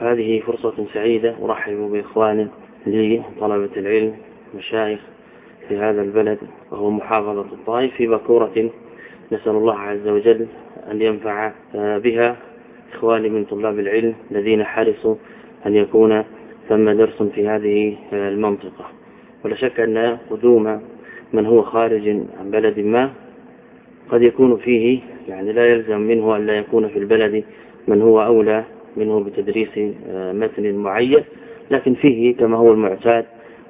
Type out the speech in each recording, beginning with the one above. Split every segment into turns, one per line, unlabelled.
هذه فرصة سعيدة أرحب بإخوان لي طلبة العلم مشايخ في هذا البلد وهو محافظة الطائف في بكورة نسأل الله عز وجل أن ينفع بها إخواني من طلاب العلم الذين حرصوا أن يكون ثم درس في هذه المنطقة. ولا شك أن قدوم من هو خارج عن بلد ما قد يكون فيه يعني لا يلزم منه أن لا يكون في البلد من هو أولى منه بتدريس متن معين لكن فيه كما هو المعتاد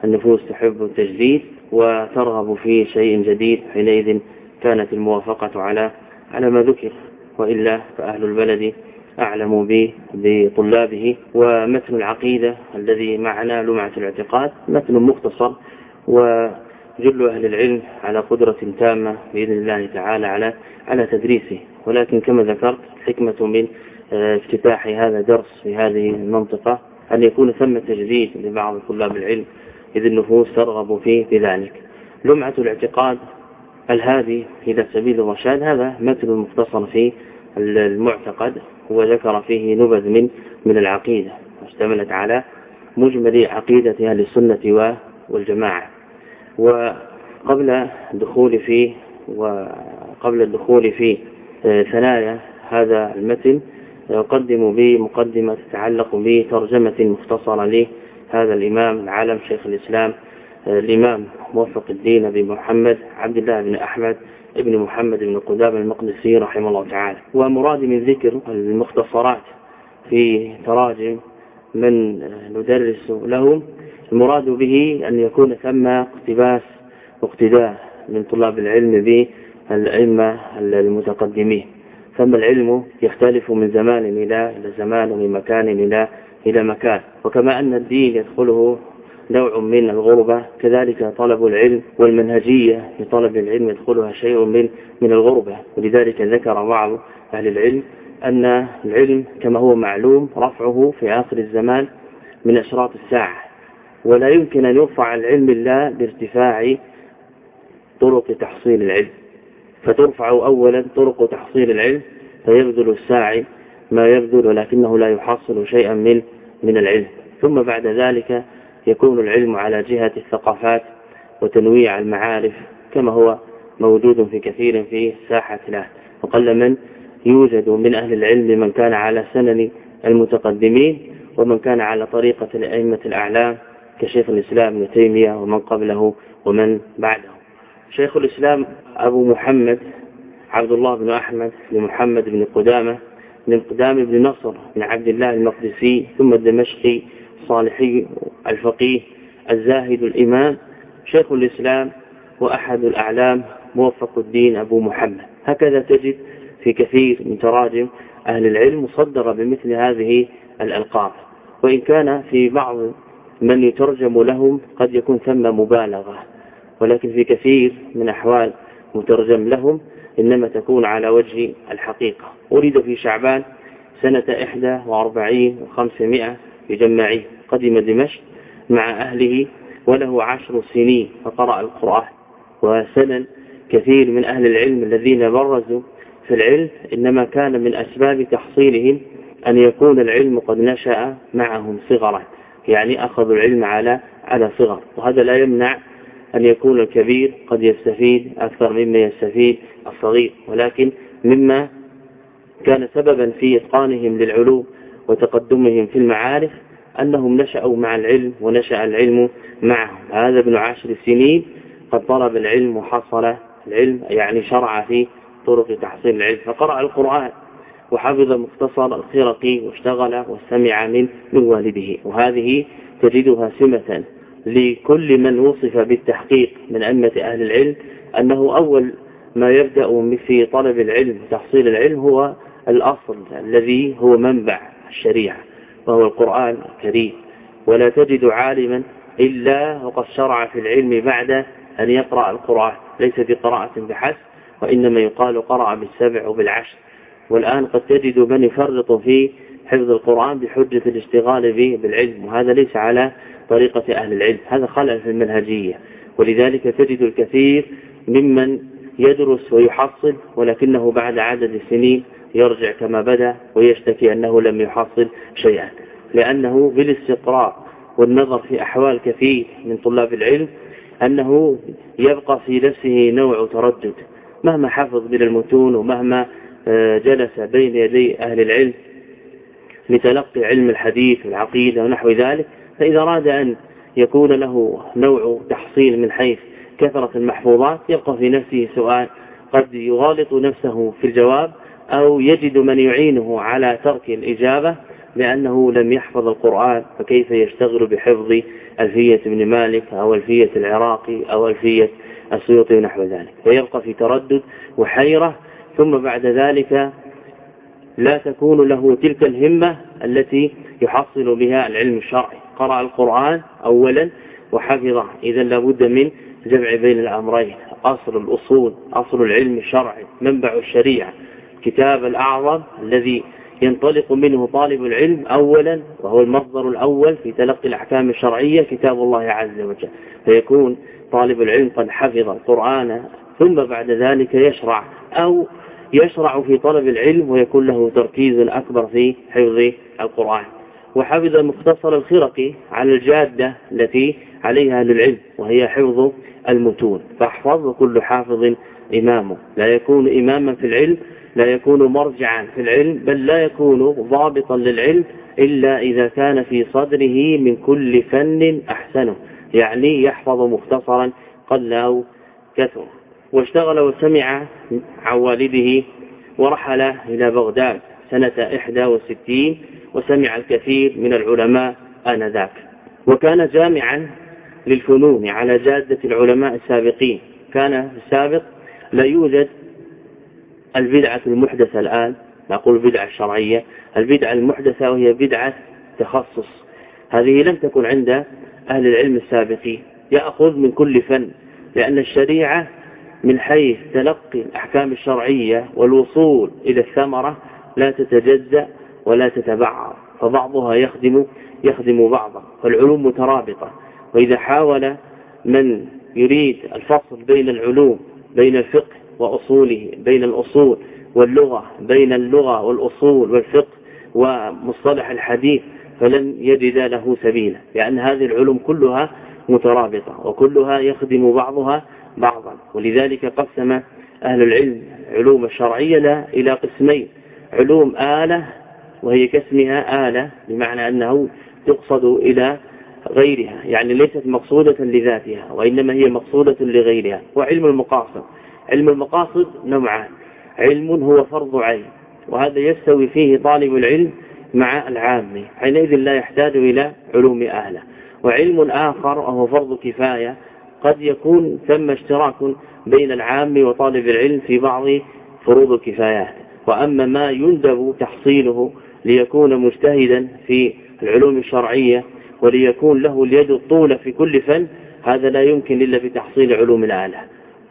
النفوس تحب التجديد وترغب في شيء جديد حينئذ كانت الموافقة على على ما ذكر. وإلا فأهل البلد أعلم بطلابه. ومتن العقيدة الذي معنا لمعة الاعتقاد متن مختصر. وجل أهل العلم على قدرة تامة بإذن الله تعالى على على تدريسه. ولكن كما ذكرت حكمة من افتتاح هذا درس في هذه المنطقة أن يكون ثم تجديد لبعض طلاب العلم إذ النفوس ترغب في ذلك. لمعة الاعتقاد الهادي إلى سبيل الرشاد هذا متن مختصر في المعتقد وذكر فيه نبذ من من العقيدة واشتملت على مجمل عقيدة أهل السنة والجماعة. وقبل الدخول في وقبل الدخول في ثنايا هذا المتن أقدم بمقدمة تتعلق بترجمة مختصرة لهذا الإمام العالم شيخ الإسلام الإمام موفق الدين بن محمد عبد الله بن أحمد ابن محمد بن قدام المقدسي رحمه الله تعالى. ومراد من ذكر المختصرات في تراجم من ندرس لهم المراد به أن يكون ثم اقتباس واقتداء من طلاب العلم بالأئمة المتقدمين. ثم العلم يختلف من زمان إلى إلى زمان ومن مكان إلى إلى مكان. وكما أن الدين يدخله نوع من الغربة كذلك طلب العلم والمنهجية في طلب العلم يدخلها شيء من من الغربة. ولذلك ذكر بعض أهل العلم أن العلم كما هو معلوم رفعه في آخر الزمان من أشراط الساعة. ولا يمكن أن يرفع العلم الله بارتفاع طرق تحصيل العلم. فترفع أولا طرق تحصيل العلم فيبذل الساعي ما يبذل ولكنه لا يحصل شيئا من من العلم. ثم بعد ذلك يكون العلم على جهة الثقافات وتنويع المعارف كما هو موجود في كثير في ساحة له. وقل من يوجد من أهل العلم من كان على سنن المتقدمين ومن كان على طريقة الأئمة الأعلام كشيخ الإسلام ابن تيمية ومن قبله ومن بعده. شيخ الإسلام أبو محمد عبد الله بن أحمد بن محمد بن قدامة بن قدامة بن نصر بن عبد الله المقدسي ثم الدمشقي الصالحي الفقيه الزاهد الإمام شيخ الإسلام وأحد الأعلام موفق الدين أبو محمد. هكذا تجد في كثير من تراجم أهل العلم مصدرة بمثل هذه الألقاب. وإن كان في بعض من يترجم لهم قد يكون ثم مبالغة. ولكن في كثير من أحوال مترجم لهم إنما تكون على وجه الحقيقة. ولد في شعبان سنة إحدى وأربعين وخمسمائة بجماعه قدم دمشق مع أهله وله عشر سنين فقرأ القرآن. وسنن كثير من أهل العلم الذين برزوا في العلم إنما كان من أسباب تحصيلهم أن يكون العلم قد نشأ معهم صغرا. يعني أخذوا العلم على على صغر. وهذا لا يمنع أن يكون الكبير قد يستفيد أكثر مما يستفيد الصغير. ولكن مما كان سببا في إتقانهم للعلوم وتقدمهم في المعارف أنهم نشأوا مع العلم ونشأ العلم معهم. هذا ابن عشر سنين قد طلب العلم وحصل العلم يعني شرع في طرق تحصيل العلم. فقرأ القرآن وحفظ مختصر الخرقي واشتغل واستمع من من والده. وهذه تجدها سمة لكل من وصف بالتحقيق من أئمة أهل العلم أنه أول ما يبدأ في طلب العلم وتحصيل العلم هو الأصل الذي هو منبع الشريعة وهو القرآن الكريم. ولا تجد عالما إلا وقد شرع في العلم بعد أن يقرأ القرآن ليس بقراءة بحسب وإنما يقال قرأ بالسبع وبالعشر. والآن قد تجد من يفرط في حفظ القرآن بحجة الاشتغال به بالعلم وهذا ليس على طريقة أهل العلم. هذا خلل في المنهجية. ولذلك تجد الكثير ممن يدرس ويحصل ولكنه بعد عدد السنين يرجع كما بدأ ويشتكي أنه لم يحصل شيئا. لأنه بالاستقراء والنظر في أحوال كثير من طلاب العلم أنه يبقى في نفسه نوع تردد. مهما حفظ من المتون ومهما آه، جلس بين يدي أهل العلم لتلقي علم الحديث والعقيدة ونحو ذلك فإذا أراد أن يكون له نوع تحصيل من حيث كثرة المحفوظات يبقى في نفسه سؤال قد يغالط نفسه في الجواب أو يجد من يعينه على ترك الإجابة لأنه لم يحفظ القرآن فكيف يشتغل بحفظ ألفية ابن مالك أو ألفية العراقي أو ألفية السيوطي ونحو ذلك؟ فيبقى في تردد وحيرة ثم بعد ذلك لا تكون له تلك الهمة التي يحصل بها العلم الشرعي. قرأ القرآن أولا وحفظه. إذا لابد من جمع بين الأمرين أصل الأصول أصل العلم الشرعي منبع الشريعة. كتاب الأعظم الذي ينطلق منه طالب العلم أولا وهو المصدر الأول في تلقي الأحكام الشرعية كتاب الله عز وجل. فيكون طالب العلم قد حفظ القرآن ثم بعد ذلك يشرع أو يشرع في طلب العلم ويكون له تركيز أكبر في حفظ القرآن. وحفظ مختصر الخرقي على الجادة التي عليها أهل العلم وهي حفظ المتون. فاحفظ كل حافظ إمامه. لا يكون إماما في العلم لا يكون مرجعا في العلم بل لا يكون ضابطا للعلم إلا إذا كان في صدره من كل فن أحسنه. يعني يحفظ مختصرا قل أو كثر. واشتغل وسمع عن والده ورحل إلى بغداد سنة 61 وسمع الكثير من العلماء آنذاك. وكان جامعا للفنون على جادة العلماء السابقين. كان في السابق لا يوجد البدعة المحدثة الآن. نقول بدعة شرعية. البدعة المحدثة وهي بدعة تخصص. هذه لم تكن عند أهل العلم السابقين. يأخذ من كل فن لأن الشريعة من حيث تلقي الأحكام الشرعية والوصول إلى الثمرة لا تتجزأ ولا تتبعر فبعضها يخدم يخدم بعضا فالعلوم مترابطة. وإذا حاول من يريد الفصل بين العلوم بين الفقه وأصوله بين الأصول واللغة بين اللغة والأصول والفقه ومصطلح الحديث فلن يجد له سبيلا. لأن هذه العلوم كلها مترابطة وكلها يخدم بعضها بعضا. ولذلك قسم أهل العلم علوم الشرعية إلى قسمين علوم آلة وهي كاسمها آلة بمعنى أنه تقصد إلى غيرها يعني ليست مقصودة لذاتها وإنما هي مقصودة لغيرها وعلم المقاصد. علم المقاصد نوعان علم هو فرض عين وهذا يستوي فيه طالب العلم مع العام حينئذ لا يحتاج إلى علوم أهله وعلم آخر وهو فرض كفاية قد يكون ثم اشتراك بين العام وطالب العلم في بعض فروض الكفايات. وأما ما يندب تحصيله ليكون مجتهدا في العلوم الشرعية وليكون له اليد الطولة في كل فن هذا لا يمكن إلا بتحصيل علوم الآلة.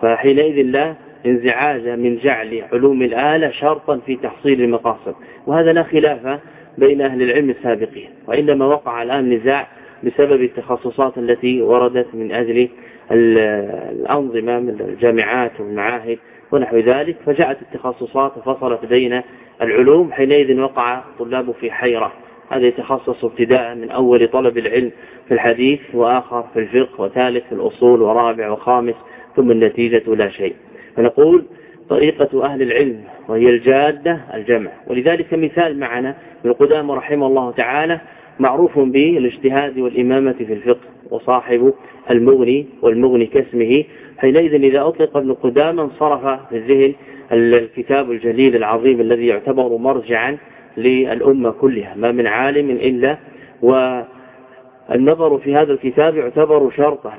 فحينئذ لا انزعاج من جعل علوم الآلة شرطا في تحصيل المقاصد. وهذا لا خلاف بين أهل العلم السابقين وإنما وقع الآن نزاع بسبب التخصصات التي وردت من أجل الأنظمة من الجامعات والمعاهد ونحو ذلك فجاءت التخصصات وفصلت بين العلوم حينئذ وقع الطلاب في حيرة. هذا يتخصص ابتداء من أول طلب العلم في الحديث وآخر في الفقه وثالث في الأصول ورابع وخامس ثم النتيجة لا شيء. فنقول طريقة أهل العلم وهي الجادة الجمع. ولذلك مثال معنا من القدامى رحمه الله تعالى معروف بالاجتهاد والإمامة في الفقه وصاحب المغني والمغني كاسمه حينئذ إذا أطلق ابن قدامى انصرف في الذهن الكتاب الجليل العظيم الذي يعتبر مرجعا للأمة كلها. ما من عالم إلا والنظر في هذا الكتاب يعتبر شرطا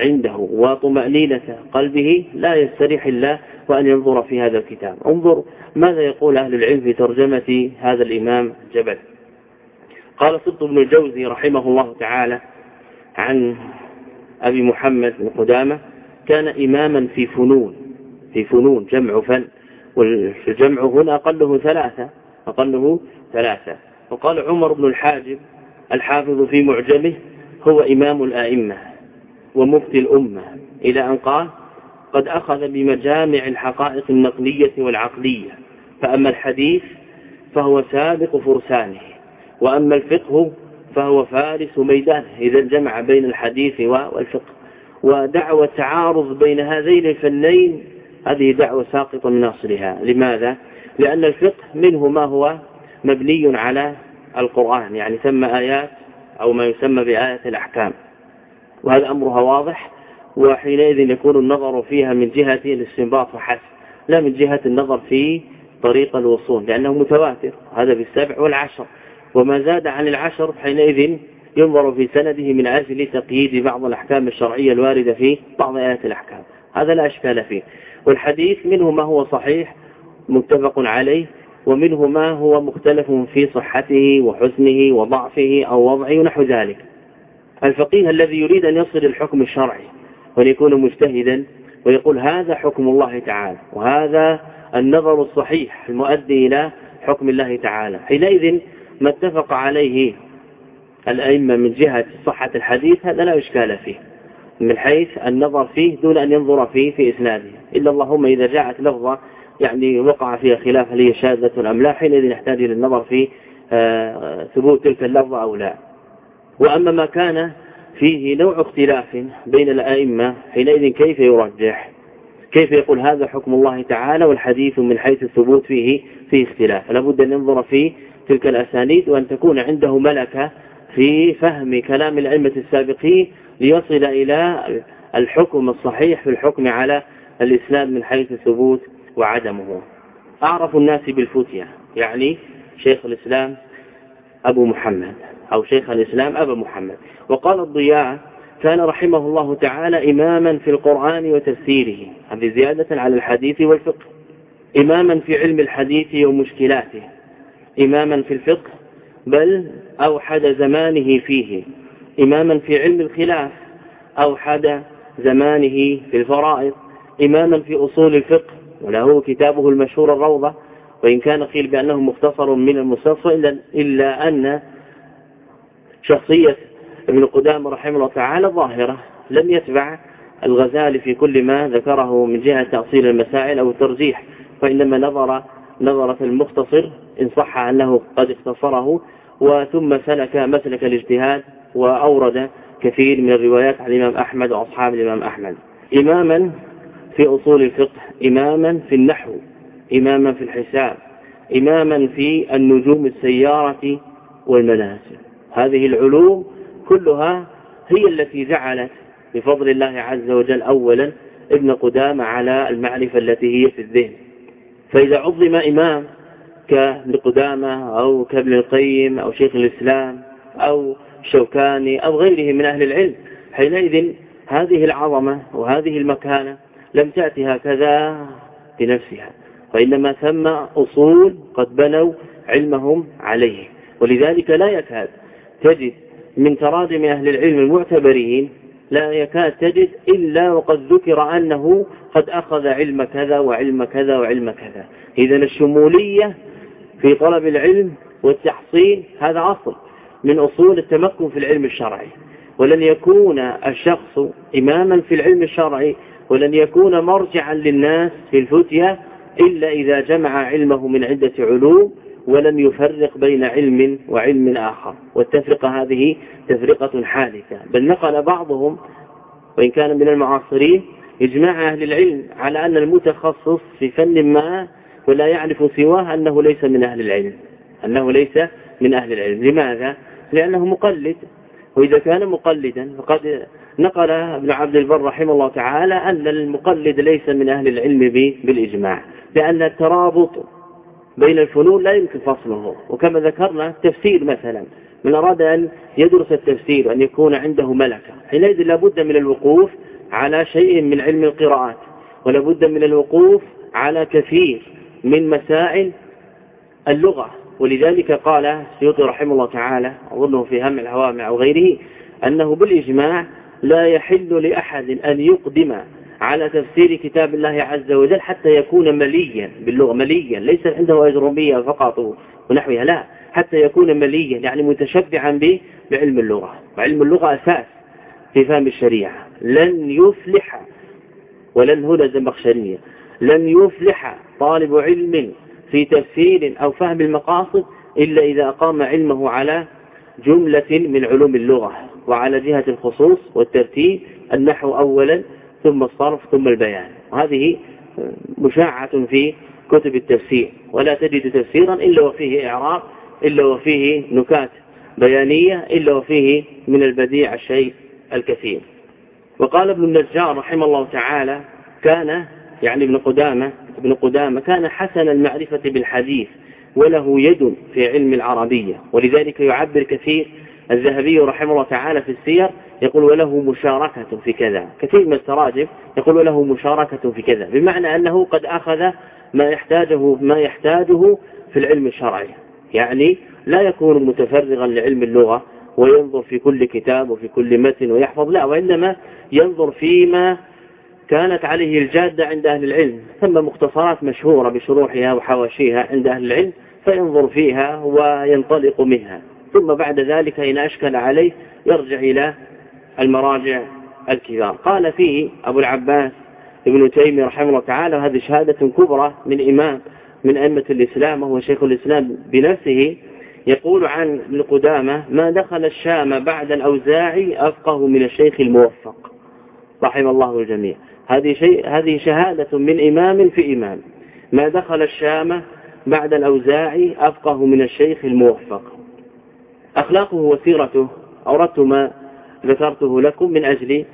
عنده وطمأنينة قلبه لا يستريح الله وأن ينظر في هذا الكتاب. انظر ماذا يقول أهل العلم في ترجمة هذا الإمام جبل. قال سبط بن الجوزي رحمه الله تعالى عن أبي محمد بن قدامة كان إماما في فنون في فنون جمع فن. والجمع هنا أقله ثلاثة أقله ثلاثة. وقال عمر بن الحاجب الحافظ في معجمه هو إمام الآئمة ومفتي الأمة إلى أن قال قد أخذ بمجامع الحقائق النقلية والعقلية فأما الحديث فهو سابق فرسانه وأما الفقه فهو فارس ميدانه. إذا جمع بين الحديث والفقه. ودعوة تعارض بين هذين الفنين هذه دعوة ساقطة من أصلها لماذا؟ لأن الفقه منه ما هو مبني على القرآن يعني ثم آيات أو ما يسمى بآيات الأحكام. وهذا أمرها واضح وحينئذ يكون النظر فيها من جهة الاستنباط وحسب لا من جهة النظر في طريق الوصول لأنه متواتر هذا بالسبع والعشر. وما زاد عن العشر حينئذ ينظر في سنده من أجل تقييد بعض الأحكام الشرعية الواردة في بعض آيات الأحكام. هذا لا أشكال فيه. والحديث منه ما هو صحيح متفق عليه ومنه ما هو مختلف في صحته وحسنه وضعفه أو وضعه ونحو ذلك. الفقيه الذي يريد أن يصل الحكم الشرعي وأن يكون مجتهدا ويقول هذا حكم الله تعالى وهذا النظر الصحيح المؤدي إلى حكم الله تعالى. حينئذ ما اتفق عليه الأئمة من جهة صحة الحديث هذا لا إشكال فيه من حيث النظر فيه دون أن ينظر فيه في إسناده. إلا اللهم إذا جاءت لفظة يعني وقع فيها خلاف هل هي شاذة أم لا حينئذ نحتاج للنظر في آه، ثبوت تلك اللفظة أو لا. وأما ما كان فيه نوع اختلاف بين الأئمة حينئذ كيف يرجح؟ كيف يقول هذا حكم الله تعالى والحديث من حيث الثبوت فيه فيه اختلاف؟ لابد أن ينظر في تلك الأسانيد وأن تكون عنده ملكة في فهم كلام الأئمة السابقين ليصل إلى الحكم الصحيح في الحكم على الإسلام من حيث الثبوت وعدمه. أعرف الناس بالفتية يعني شيخ الإسلام أبو محمد أو شيخ الإسلام أبا محمد. وقال الضياء كان رحمه الله تعالى إماما في القرآن وتفسيره هذه زيادة على الحديث والفقه. إماما في علم الحديث ومشكلاته. إماما في الفقه بل أوحد زمانه فيه. إماما في علم الخلاف أوحد زمانه في الفرائض. إماما في أصول الفقه وله كتابه المشهور الروضة. وإن كان قيل بأنه مختصر من المستصفى إلا, أن شخصية ابن قدام رحمه الله تعالى ظاهرة لم يتبع الغزالي في كل ما ذكره من جهة تأصيل المسائل أو الترجيح. وإنما نظر نظرة المختصر إن صح أنه قد اختصره. وثم سلك مسلك الاجتهاد وأورد كثير من الروايات عن الإمام أحمد وأصحاب الإمام أحمد. إماما في أصول الفقه إماما في النحو إماما في الحساب إماما في النجوم السيارة والمنازل هذه العلوم كلها هي التي جعلت بفضل الله عز وجل أولا ابن قدامة على المعرفة التي هي في الذهن. فإذا عظم إمام كابن قدامة أو كابن القيم أو شيخ الإسلام أو شوكاني أو غيره من أهل العلم. حينئذ هذه العظمة وهذه المكانة لم تأتي هكذا بنفسها وإنما ثم أصول قد بنوا علمهم عليه. ولذلك لا يكاد تجد من تراجم أهل العلم المعتبرين لا يكاد تجد إلا وقد ذكر أنه قد أخذ علم كذا وعلم كذا وعلم كذا. إذا الشمولية في طلب العلم والتحصيل هذا أصل من أصول التمكن في العلم الشرعي. ولن يكون الشخص إماما في العلم الشرعي ولن يكون مرجعا للناس في الفتية إلا إذا جمع علمه من عدة علوم ولم يفرق بين علم وعلم آخر. والتفرقة هذه تفرقة حادثة. بل نقل بعضهم وإن كان من المعاصرين إجماع أهل العلم على أن المتخصص في فن ما ولا يعرف سواه أنه ليس من أهل العلم. أنه ليس من أهل العلم. لماذا؟ لأنه مقلد. وإذا كان مقلدا فقد نقل ابن عبد البر رحمه الله تعالى أن المقلد ليس من أهل العلم بالإجماع. لأن الترابط بين الفنون لا يمكن فصله. وكما ذكرنا التفسير مثلا. من أراد أن يدرس التفسير وأن يكون عنده ملكة. حينئذ لابد من الوقوف على شيء من علم القراءات. ولابد من الوقوف على كثير. من مسائل اللغة ولذلك قال السيوطي رحمه الله تعالى أظنه في هم الهوامع أو غيره أنه بالإجماع لا يحل لأحد أن يقدم على تفسير كتاب الله عز وجل حتى يكون مليا باللغة مليا ليس عنده أجربية فقط ونحوها لا حتى يكون مليا يعني متشبعا بعلم اللغة وعلم اللغة أساس في فهم الشريعة لن يفلح ولن هنا زمخشرية. لن يفلح طالب علم في تفسير أو فهم المقاصد إلا إذا أقام علمه على جملة من علوم اللغة وعلى جهة الخصوص والترتيب النحو أولا ثم الصرف ثم البيان. وهذه مشاعة في كتب التفسير. ولا تجد تفسيرا إلا وفيه إعراب إلا وفيه نكات بيانية إلا وفيه من البديع الشيء الكثير. وقال ابن النجار رحمه الله تعالى كان يعني ابن قدامة ابن قدامة كان حسن المعرفة بالحديث وله يد في علم العربية ولذلك يعبر كثير الذهبي رحمه الله تعالى في السير يقول وله مشاركة في كذا كثير من التراجم يقول وله مشاركة في كذا بمعنى أنه قد أخذ ما يحتاجه ما يحتاجه في العلم الشرعي يعني لا يكون متفرغا لعلم اللغة وينظر في كل كتاب وفي كل متن ويحفظ لا وإنما ينظر فيما كانت عليه الجادة عند أهل العلم ثم مختصرات مشهورة بشروحها وحواشيها عند أهل العلم فينظر فيها وينطلق منها. ثم بعد ذلك إن أشكل عليه يرجع إلى المراجع الكبار. قال فيه أبو العباس ابن تيمية رحمه الله تعالى وهذه شهادة كبرى من إمام من أئمة الإسلام وهو شيخ الإسلام بنفسه يقول عن ابن قدامة ما دخل الشام بعد الأوزاعي أفقه من الشيخ الموفق رحم الله الجميع. هذه شيء هذه شهادة من إمام في إمام. ما دخل الشام بعد الأوزاعي أفقه من الشيخ الموفق. أخلاقه وسيرته أوردت ما ذكرته لكم من أجل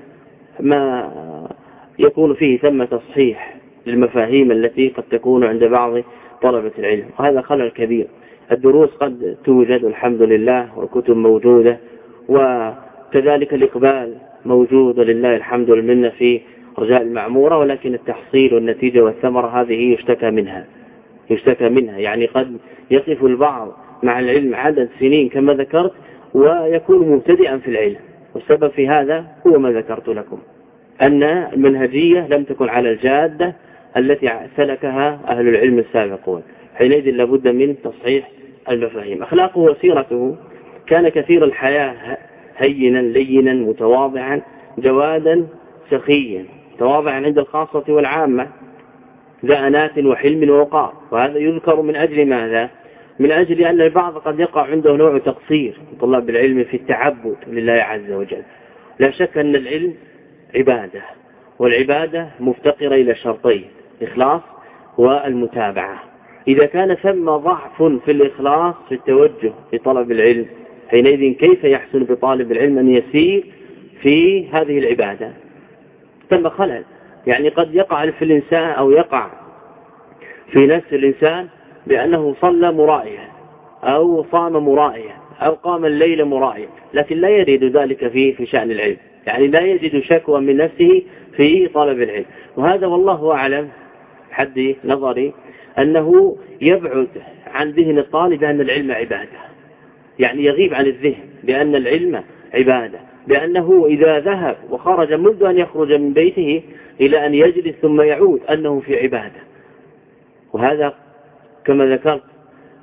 ما يكون فيه ثم تصحيح للمفاهيم التي قد تكون عند بعض طلبة العلم. وهذا خلل كبير. الدروس قد توجد الحمد لله والكتب موجودة وكذلك الإقبال موجود ولله الحمد والمنة في رجاء المعمورة ولكن التحصيل والنتيجة والثمرة هذه يشتكى منها يشتكى منها. يعني قد يقف البعض مع العلم عدد سنين كما ذكرت ويكون مبتدئا في العلم. والسبب في هذا هو ما ذكرت لكم أن المنهجية لم تكن على الجادة التي سلكها أهل العلم السابقون. حينئذ لابد من تصحيح المفاهيم. أخلاقه وسيرته كان كثير الحياة هينا لينا متواضعا جوادا سخيا. تواضعا عند الخاصة والعامة ذا أنات وحلم ووقار. وهذا يذكر من أجل ماذا؟ من أجل أن البعض قد يقع عنده نوع تقصير طلاب العلم في التعبد لله عز وجل. لا شك أن العلم عبادة والعبادة مفتقرة إلى شرطين الإخلاص والمتابعة. إذا كان ثم ضعف في الإخلاص في التوجه في طلب العلم حينئذ كيف يحسن بطالب العلم أن يسير في هذه العبادة؟ ثم خلل. يعني قد يقع في الإنسان أو يقع في نفس الإنسان بأنه صلى مرائيا أو صام مرائيا أو قام الليل مرائيا لكن لا يريد ذلك في في شأن العلم. يعني لا يجد شكوى من نفسه في طلب العلم. وهذا والله أعلم حد نظري أنه يبعد عن ذهن الطالب أن العلم عبادة. يعني يغيب عن الذهن بأن العلم عبادة. بأنه إذا ذهب وخرج منذ أن يخرج من بيته إلى أن يجلس ثم يعود أنه في عبادة. وهذا كما ذكرت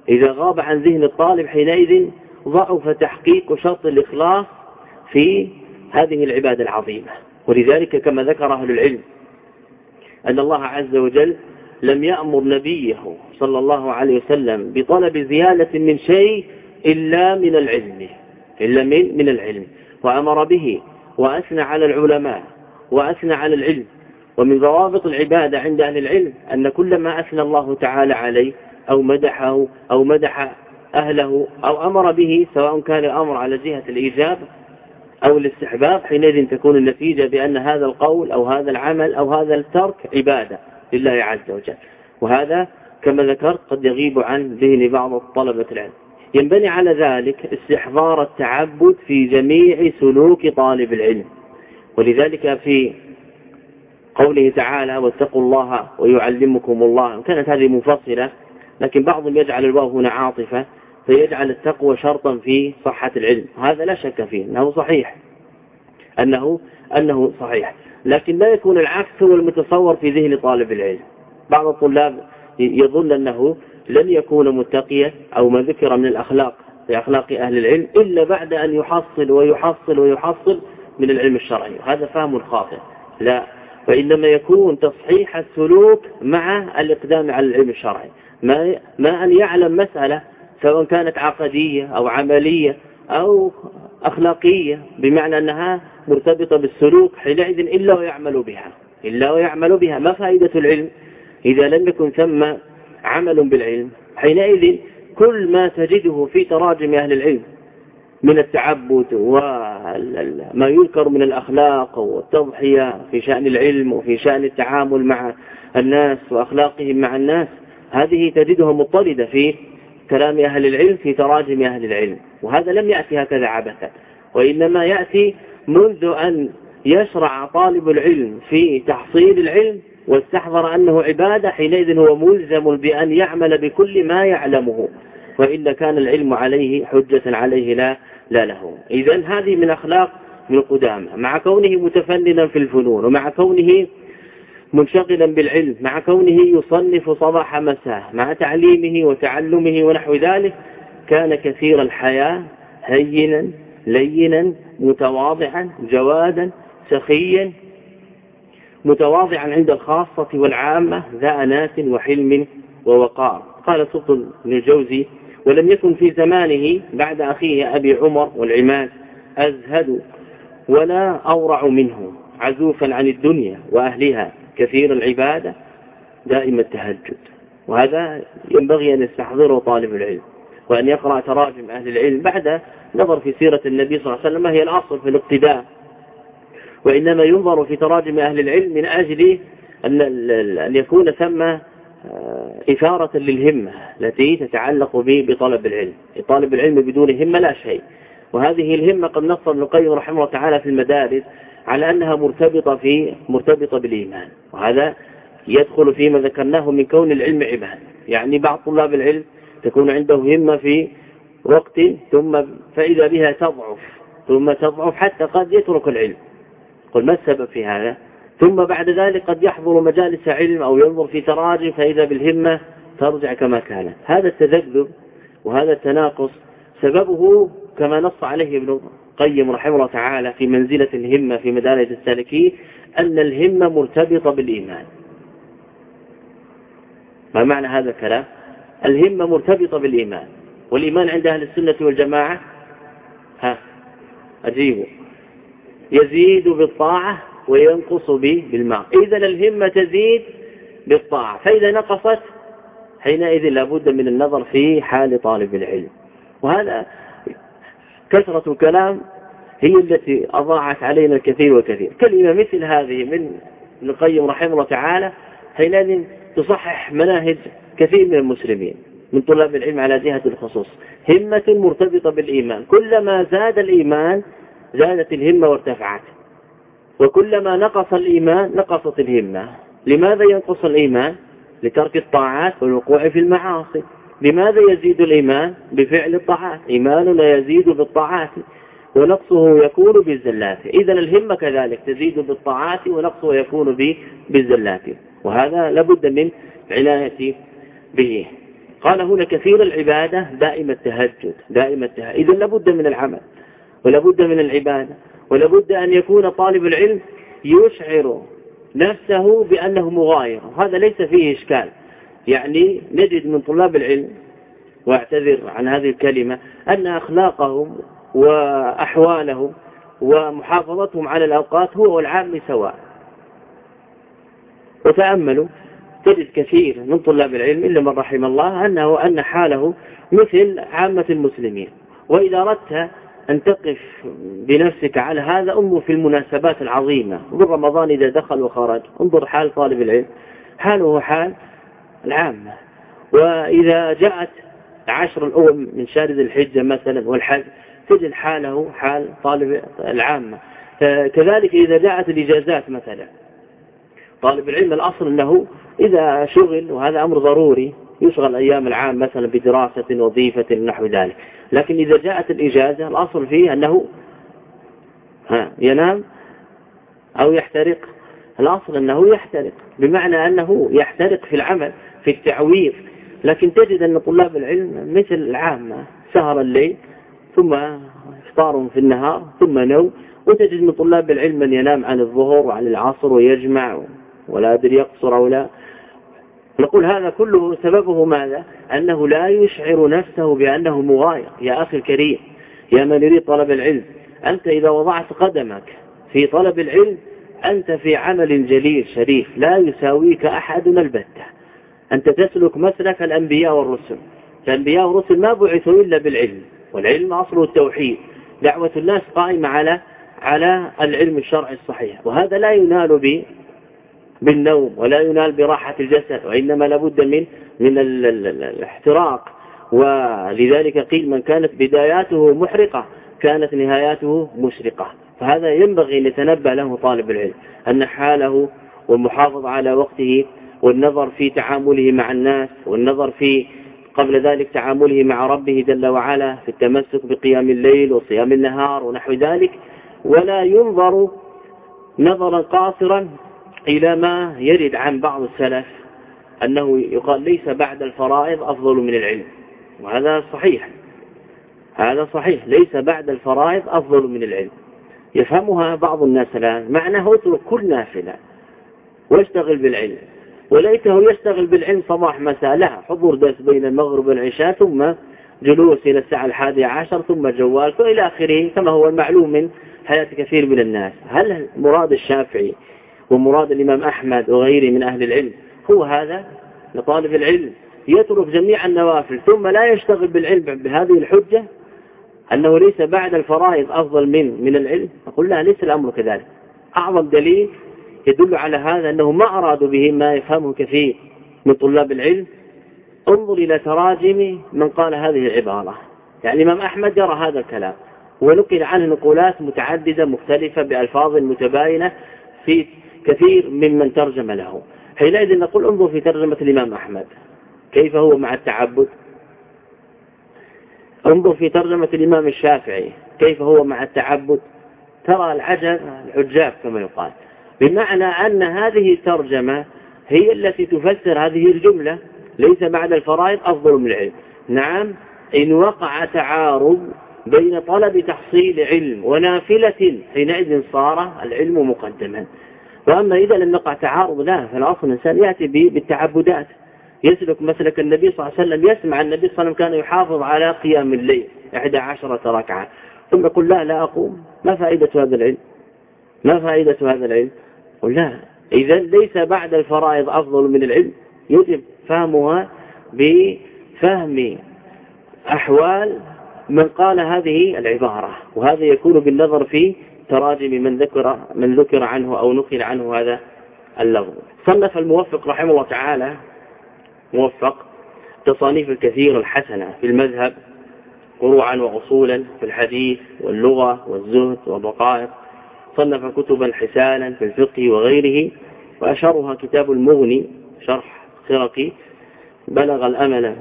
إذا غاب عن ذهن الطالب حينئذ ضعف تحقيق شرط الإخلاص في هذه العبادة العظيمة. ولذلك كما ذكر أهل العلم أن الله عز وجل لم يأمر نبيه صلى الله عليه وسلم بطلب زيادة من شيء إلا من العلم إلا من من العلم. وأمر به وأثنى على العلماء وأثنى على العلم. ومن ضوابط العبادة عند أهل العلم أن كل ما أثنى الله تعالى عليه أو مدحه أو مدح أهله أو أمر به سواء كان الأمر على جهة الإيجاب أو الاستحباب حينئذ تكون النتيجة بأن هذا القول أو هذا العمل أو هذا الترك عبادة لله عز وجل. وهذا كما ذكرت قد يغيب عن ذهن بعض طلبة العلم. ينبني على ذلك استحضار التعبد في جميع سلوك طالب العلم. ولذلك في قوله تعالى واتقوا الله ويعلمكم الله. كانت هذه منفصلة لكن بعضهم يجعل الواو هنا عاطفة فيجعل التقوى شرطا في صحة العلم. هذا لا شك فيه أنه صحيح. أنه أنه صحيح. لكن لا يكون العكس هو المتصور في ذهن طالب العلم. بعض الطلاب يظن أنه لن يكون متقيا أو ما ذكر من الأخلاق في أخلاق أهل العلم إلا بعد أن يحصل ويحصل ويحصل من العلم الشرعي. هذا فهم خاطئ. لا وإنما يكون تصحيح السلوك مع الإقدام على العلم الشرعي. ما, ما أن يعلم مسألة سواء كانت عقدية أو عملية أو أخلاقية بمعنى أنها مرتبطة بالسلوك حينئذ إلا ويعمل بها. إلا ويعمل بها. ما فائدة العلم؟ إذا لم يكن ثم عمل بالعلم. حينئذ كل ما تجده في تراجم أهل العلم من التعبد وما يذكر من الأخلاق والتضحية في شأن العلم وفي شأن التعامل مع الناس وأخلاقهم مع الناس هذه تجدها مضطردة في كلام أهل العلم في تراجم أهل العلم. وهذا لم يأتي هكذا عبثا. وإنما يأتي منذ أن يشرع طالب العلم في تحصيل العلم واستحضر أنه عبادة حينئذ هو ملزم بأن يعمل بكل ما يعلمه وإلا كان العلم عليه حجة عليه لا لا له. إذا هذه من أخلاق من قدامى مع كونه متفننا في الفنون ومع كونه منشغلا بالعلم مع كونه يصنف صباح مساء مع تعليمه وتعلمه ونحو ذلك كان كثير الحياة هينا لينا متواضعا جوادا سخيا متواضعا عند الخاصة والعامة ذا أناس وحلم ووقار. قال سلطان بن الجوزي ولم يكن في زمانه بعد أخيه أبي عمر والعماد أزهد ولا أورع منه عزوفا عن الدنيا وأهلها كثير العبادة دائم التهجد. وهذا ينبغي أن يستحضره طالب العلم وأن يقرأ تراجم أهل العلم بعد نظر في سيرة النبي صلى الله عليه وسلم هي الأصل في الاقتداء. وإنما ينظر في تراجم أهل العلم من أجل أن, أن يكون ثم آه، إثارة للهمة التي تتعلق به بطلب العلم. طالب العلم بدون همة لا شيء. وهذه الهمة قد نص ابن القيم رحمه الله تعالى في المدارس على أنها مرتبطة في مرتبطة بالإيمان. وهذا يدخل فيما ذكرناه من كون العلم عباد يعني بعض طلاب العلم تكون عنده همة في وقت ثم فإذا بها تضعف ثم تضعف حتى قد يترك العلم. قل ما السبب في هذا؟ ثم بعد ذلك قد يحضر مجالس علم أو ينظر في تراجم فإذا بالهمة ترجع كما كانت. هذا التذبذب وهذا التناقص سببه كما نص عليه ابن القيم رحمه الله تعالى في منزلة الهمة في مدارج السالكين أن الهمة مرتبطة بالإيمان. ما معنى هذا الكلام؟ الهمة مرتبطة بالإيمان. والإيمان عند أهل السنة والجماعة؟ ها أجيبوا يزيد بالطاعة وينقص به بالماء. إذا الهمة تزيد بالطاعة فإذا نقصت حينئذ لابد من النظر في حال طالب العلم. وهذا كثرة الكلام هي التي أضاعت علينا الكثير والكثير. كلمة مثل هذه من ابن القيم رحمه الله تعالى حينئذ تصحح مناهج كثير من المسلمين من طلاب العلم على جهة الخصوص. همة مرتبطة بالإيمان. كلما زاد الإيمان زادت الهمة وارتفعت. وكلما نقص الإيمان نقصت الهمة. لماذا ينقص الإيمان؟ لترك الطاعات والوقوع في المعاصي. لماذا يزيد الإيمان؟ بفعل الطاعات. إيماننا يزيد بالطاعات ونقصه يكون بالزلات. إذا الهمة كذلك تزيد بالطاعات ونقصه يكون بالزلات. وهذا لابد من عناية به. قال هنا كثير العبادة دائم التهجد دائم التهجد. إذا لابد من العمل. ولابد من العبادة ولابد أن يكون طالب العلم يشعر نفسه بأنه مغاير. وهذا ليس فيه إشكال. يعني نجد من طلاب العلم وأعتذر عن هذه الكلمة أن أخلاقهم وأحوالهم ومحافظتهم على الأوقات هو والعام سواء. وتأملوا تجد كثير من طلاب العلم إلا من رحم الله أنه أن حاله مثل عامة المسلمين. وإذا أردت أن تقف بنفسك على هذا انظر في المناسبات العظيمة. انظر رمضان إذا دخل وخرج انظر حال طالب العلم. حاله حال العامة. وإذا جاءت عشر الأول من شهر الحجة مثلا والحج تجد حاله حال طالب العامة. كذلك إذا جاءت الإجازات مثلا. طالب العلم الأصل أنه إذا شغل وهذا أمر ضروري يشغل أيام العام مثلا بدراسة وظيفة نحو ذلك. لكن إذا جاءت الإجازة الأصل فيه أنه ينام أو يحترق. الأصل أنه يحترق بمعنى أنه يحترق في العمل في التعويض. لكن تجد أن طلاب العلم مثل العامة سهر الليل ثم إفطار في النهار ثم نوم وتجد من طلاب العلم من ينام عن الظهر وعن العصر ويجمع ولا أدري يقصر أو لا. نقول هذا كله سببه ماذا؟ أنه لا يشعر نفسه بأنه مغاير. يا أخي الكريم يا من يريد طلب العلم أنت إذا وضعت قدمك في طلب العلم أنت في عمل جليل شريف لا يساويك أحد البتة أنت تسلك مسلك الأنبياء والرسل. الأنبياء والرسل ما بعثوا إلا بالعلم والعلم أصل التوحيد. دعوة الناس قائمة على على العلم الشرعي الصحيح. وهذا لا ينال بالنوم ولا ينال براحة الجسد وإنما لابد من من الاحتراق. ولذلك قيل من كانت بداياته محرقة كانت نهاياته مشرقة. فهذا ينبغي أن يتنبه له طالب العلم أن حاله والمحافظة على وقته والنظر في تعامله مع الناس والنظر في قبل ذلك تعامله مع ربه جل وعلا في التمسك بقيام الليل وصيام النهار ونحو ذلك. ولا ينظر نظرا قاصرا إلى ما يرد عن بعض السلف أنه يقال ليس بعد الفرائض أفضل من العلم. وهذا صحيح. هذا صحيح. ليس بعد الفرائض أفضل من العلم. يفهمها بعض الناس الآن. معناه اترك كل نافلة واشتغل بالعلم. وليته يشتغل بالعلم صباح مساء. لا حضور درس بين المغرب والعشاء ثم جلوس إلى الساعة الحادية عشر ثم جوال وإلى آخره كما هو المعلوم من حياة كثير من الناس. هل مراد الشافعي ومراد الإمام أحمد وغيره من أهل العلم. هو هذا لطالب العلم. يترك جميع النوافل ثم لا يشتغل بالعلم بهذه الحجة أنه ليس بعد الفرائض أفضل من من العلم. أقول لا ليس الأمر كذلك. أعظم دليل يدل على هذا أنه ما أرادوا به ما يفهمه كثير من طلاب العلم. انظر إلى تراجم من قال هذه العبارة. يعني الإمام أحمد يرى هذا الكلام. ونقل عنه نقولات متعددة مختلفة بألفاظ متباينة في كثير ممن ترجم له. حينئذ نقول انظر في ترجمة الإمام أحمد. كيف هو مع التعبد؟ انظر في ترجمة الإمام الشافعي. كيف هو مع التعبد؟ ترى العجب العجاب كما يقال. بمعنى أن هذه الترجمة هي التي تفسر هذه الجملة. ليس بعد الفرائض أفضل من العلم. نعم إن وقع تعارض بين طلب تحصيل علم ونافلة حينئذ صار العلم مقدما. وأما إذا لم يقع تعارض لا فالأصل الإنسان يأتي بالتعبدات. يسلك مسلك النبي صلى الله عليه وسلم يسمع النبي صلى الله عليه وسلم كان يحافظ على قيام الليل 11 ركعة. ثم يقول لا لا أقوم. ما فائدة هذا العلم؟ ما فائدة هذا العلم؟ قل لا. إذا ليس بعد الفرائض أفضل من العلم. يجب فهمها بفهم أحوال من قال هذه العبارة وهذا يكون بالنظر في تراجم من ذكر من ذكر عنه أو نقل عنه هذا اللفظ. صنف الموفق رحمه الله تعالى موفق تصانيف الكثير الحسنة في المذهب قروعا وأصولا في الحديث واللغة والزهد والرقائق صنف كتبا حسانا في الفقه وغيره وأشهرها كتاب المغني شرح خرقي. بلغ الأمل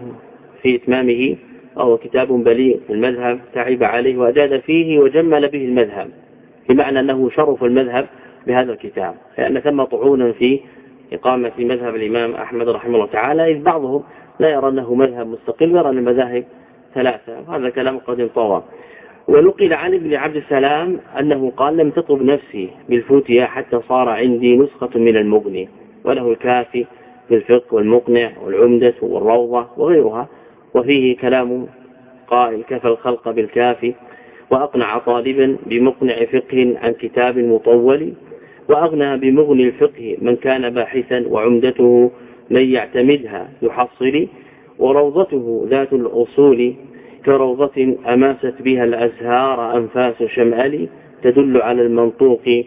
في إتمامه وهو كتاب بليغ في المذهب تعب عليه وأجاد فيه وجمل به المذهب. بمعنى أنه شرف المذهب بهذا الكتاب لأن ثم طعونا في إقامة مذهب الإمام أحمد رحمه الله تعالى إذ بعضهم لا يرى أنه مذهب مستقل يرى أن المذاهب ثلاثة وهذا كلام قد انطوى ونقل عن ابن عبد السلام أنه قال لم تطب نفسي بالفتية حتى صار عندي نسخة من المغني وله الكافي بالفقه والمقنع والعمدة والروضة وغيرها وفيه كلام قائل كفى الخلق بالكافي وأقنع طالبا بمقنع فقه عن كتاب مطول وأغنى بمغني الفقه من كان باحثا وعمدته من يعتمدها يحصل وروضته ذات الأصول كروضة أماست بها الأزهار أنفاس شمال تدل على المنطوق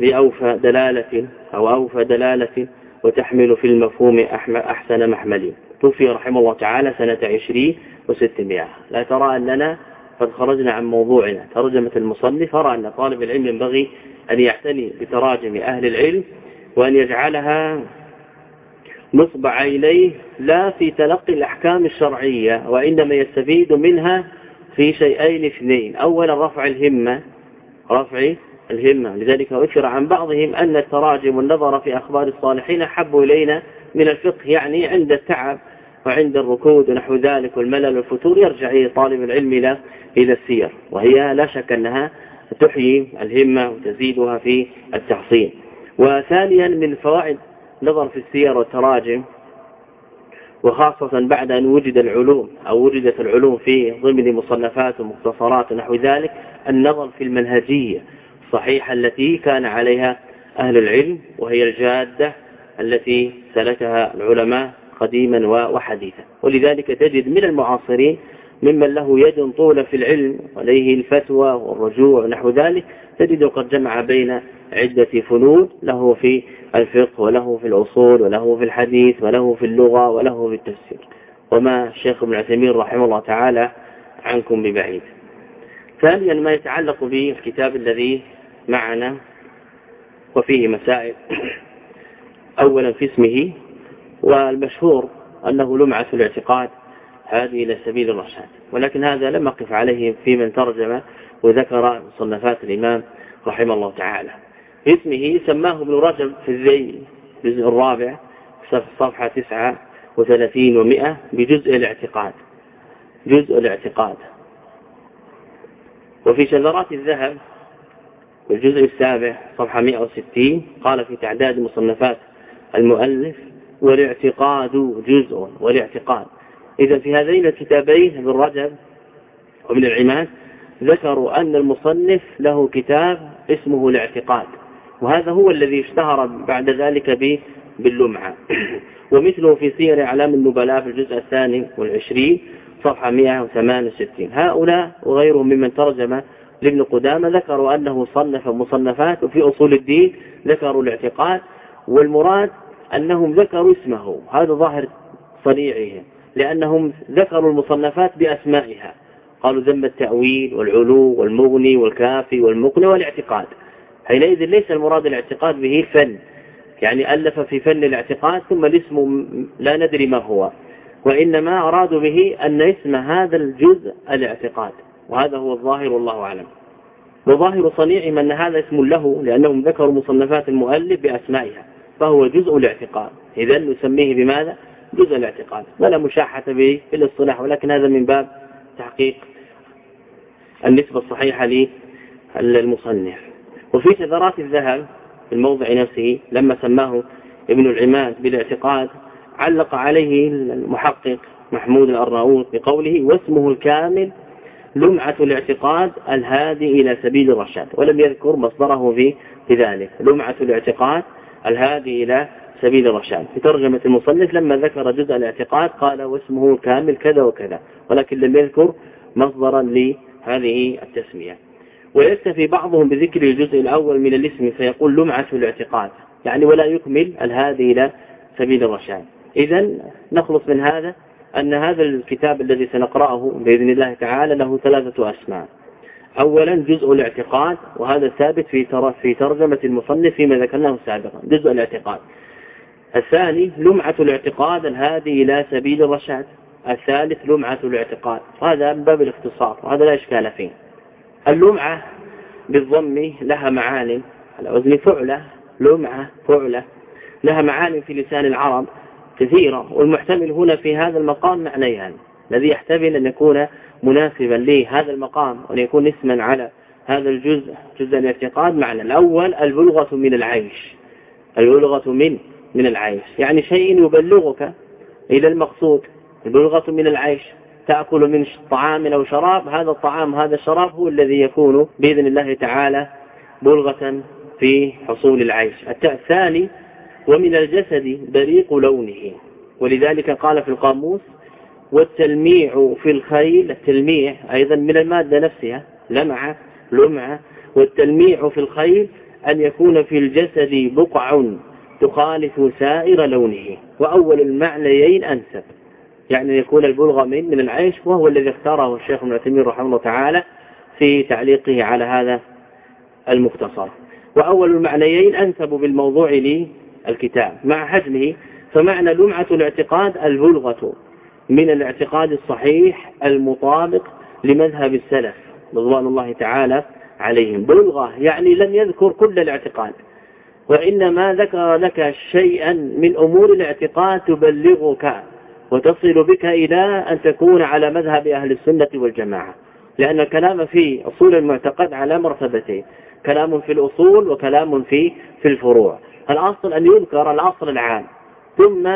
بأوفى دلالة أو أوفى دلالة وتحمل في المفهوم أحسن محمل. توفي رحمه الله تعالى سنة عشرين وستمائة. لا ترى أننا قد خرجنا عن موضوعنا. ترجمة المصنف أرى أن طالب العلم ينبغي أن يعتني بتراجم أهل العلم وأن يجعلها نصب عينيه لا في تلقي الأحكام الشرعية وإنما يستفيد منها في شيئين اثنين. أولا رفع الهمة رفع الهمة. لذلك أثر عن بعضهم أن التراجم والنظر في أخبار الصالحين أحب إلينا من الفقه يعني عند التعب وعند الركود ونحو ذلك والملل والفتور يرجع طالب العلم إلى إلى السير. وهي لا شك أنها تحيي الهمة وتزيدها في التحصين وثانيا من فوائد نظر في السير والتراجم وخاصة بعد أن وجد العلوم أو وجدت العلوم في ضمن مصنفات ومختصرات ونحو ذلك النظر في المنهجية الصحيحة التي كان عليها أهل العلم وهي الجادة التي سلكها العلماء قديما وحديثا. ولذلك تجد من المعاصرين ممن له يد طولة في العلم عليه الفتوى والرجوع ونحو ذلك تجد قد جمع بين عدة فنون له في الفقه وله في الأصول وله في الحديث وله في اللغة وله في التفسير. وما الشيخ ابن عثيمين رحمه الله تعالى عنكم ببعيد. ثانيا ما يتعلق بالكتاب الذي معنا وفيه مسائل. أولا في اسمه والمشهور أنه لمعة الاعتقاد هذه إلى سبيل الرشاد. ولكن هذا لم أقف عليه في من ترجم وذكر مصنفات الإمام رحمه الله تعالى. اسمه سماه ابن رجب في الزي الجزء الرابع صفحة تسعة وثلاثين ومئة بجزء الاعتقاد. جزء الاعتقاد. وفي شذرات الذهب الجزء السابع صفحة 160 قال في تعداد مصنفات المؤلف والاعتقاد جزء والاعتقاد. إذا في هذين الكتابين ابن رجب وابن العماد ذكروا أن المصنف له كتاب اسمه الاعتقاد وهذا هو الذي اشتهر بعد ذلك باللمعة. ومثله في سير أعلام النبلاء في الجزء الثاني والعشرين صفحة 168 هؤلاء وغيرهم ممن ترجم لابن قدامة ذكروا أنه صنف مصنفات وفي أصول الدين ذكروا الاعتقاد والمراد أنهم ذكروا اسمه. هذا ظاهر صنيعهم لأنهم ذكروا المصنفات بأسمائها. قالوا ذم التأويل والعلو والمغني والكافي والمقني والاعتقاد. حينئذ ليس المراد الاعتقاد به فن. يعني ألف في فن الاعتقاد ثم الاسم لا ندري ما هو. وإنما أرادوا به أن اسم هذا الجزء الاعتقاد. وهذا هو الظاهر والله أعلم. وظاهر صنيعهم أن هذا اسم له لأنهم ذكروا مصنفات المؤلف بأسمائها. فهو جزء الاعتقاد. إذا نسميه بماذا؟ جزء الاعتقاد. ولا مشاحة به في الاصطلاح ولكن هذا من باب تحقيق النسبة الصحيحة للمصنف وفي شذرات الذهب في الموضع نفسه لما سماه ابن العماد بالاعتقاد علق عليه المحقق محمود الأرناؤوط بقوله واسمه الكامل لمعة الاعتقاد الهادي إلى سبيل الرشاد ولم يذكر مصدره في ذلك. لمعة الاعتقاد الهادي إلى سبيل الرشاد. في ترجمة المصنف لما ذكر جزء الاعتقاد قال واسمه كامل كذا وكذا ولكن لم يذكر مصدرا لهذه التسمية. ويكتفي بعضهم بذكر الجزء الأول من الاسم فيقول لمعة الاعتقاد يعني ولا يكمل الهادي إلى سبيل الرشاد. إذا نخلص من هذا أن هذا الكتاب الذي سنقرأه بإذن الله تعالى له ثلاثة أسماء. أولا جزء الاعتقاد وهذا ثابت في في ترجمة المصنف فيما ذكرناه سابقا جزء الاعتقاد. الثاني لمعة الاعتقاد الهادي إلى سبيل الرشاد. الثالث لمعة الاعتقاد. وهذا من باب الاختصار وهذا لا إشكال فيه. اللمعة بالضم لها معان على وزن فعلة لمعة فعلة لها معان في لسان العرب كثيرة والمحتمل هنا في هذا المقام معنيان الذي يحتمل أن يكون مناسبا لهذا المقام وأن يكون اسما على هذا الجزء جزء الاعتقاد معنى الأول البلغة من العيش. البلغة من من العيش. يعني شيء يبلغك إلى المقصود. البلغة من العيش. تأكل من طعام أو شراب. هذا الطعام هذا الشراب هو الذي يكون بإذن الله تعالى بلغة في حصول العيش. الثاني ومن الجسد بريق لونه. ولذلك قال في القاموس والتلميع في الخيل التلميع أيضا من المادة نفسها لمعة لمعة. والتلميع في الخيل أن يكون في الجسد بقع تخالف سائر لونه. وأول المعنيين أنسب. يعني يكون البلغة من من العيش وهو الذي اختاره الشيخ ابن عثيمين رحمه الله تعالى في تعليقه على هذا المختصر. وأول المعنيين أنسب بالموضوع للكتاب. مع حجمه فمعنى لمعة الاعتقاد البلغة. من الاعتقاد الصحيح المطابق لمذهب السلف رضوان الله تعالى عليهم. بلغة يعني لم يذكر كل الاعتقاد. وإنما ذكر لك شيئا من أمور الاعتقاد تبلغك وتصل بك إلى أن تكون على مذهب أهل السنة والجماعة. لأن الكلام في أصول المعتقد على مرتبتين كلام في الأصول وكلام في في الفروع. الأصل أن يذكر الأصل العام ثم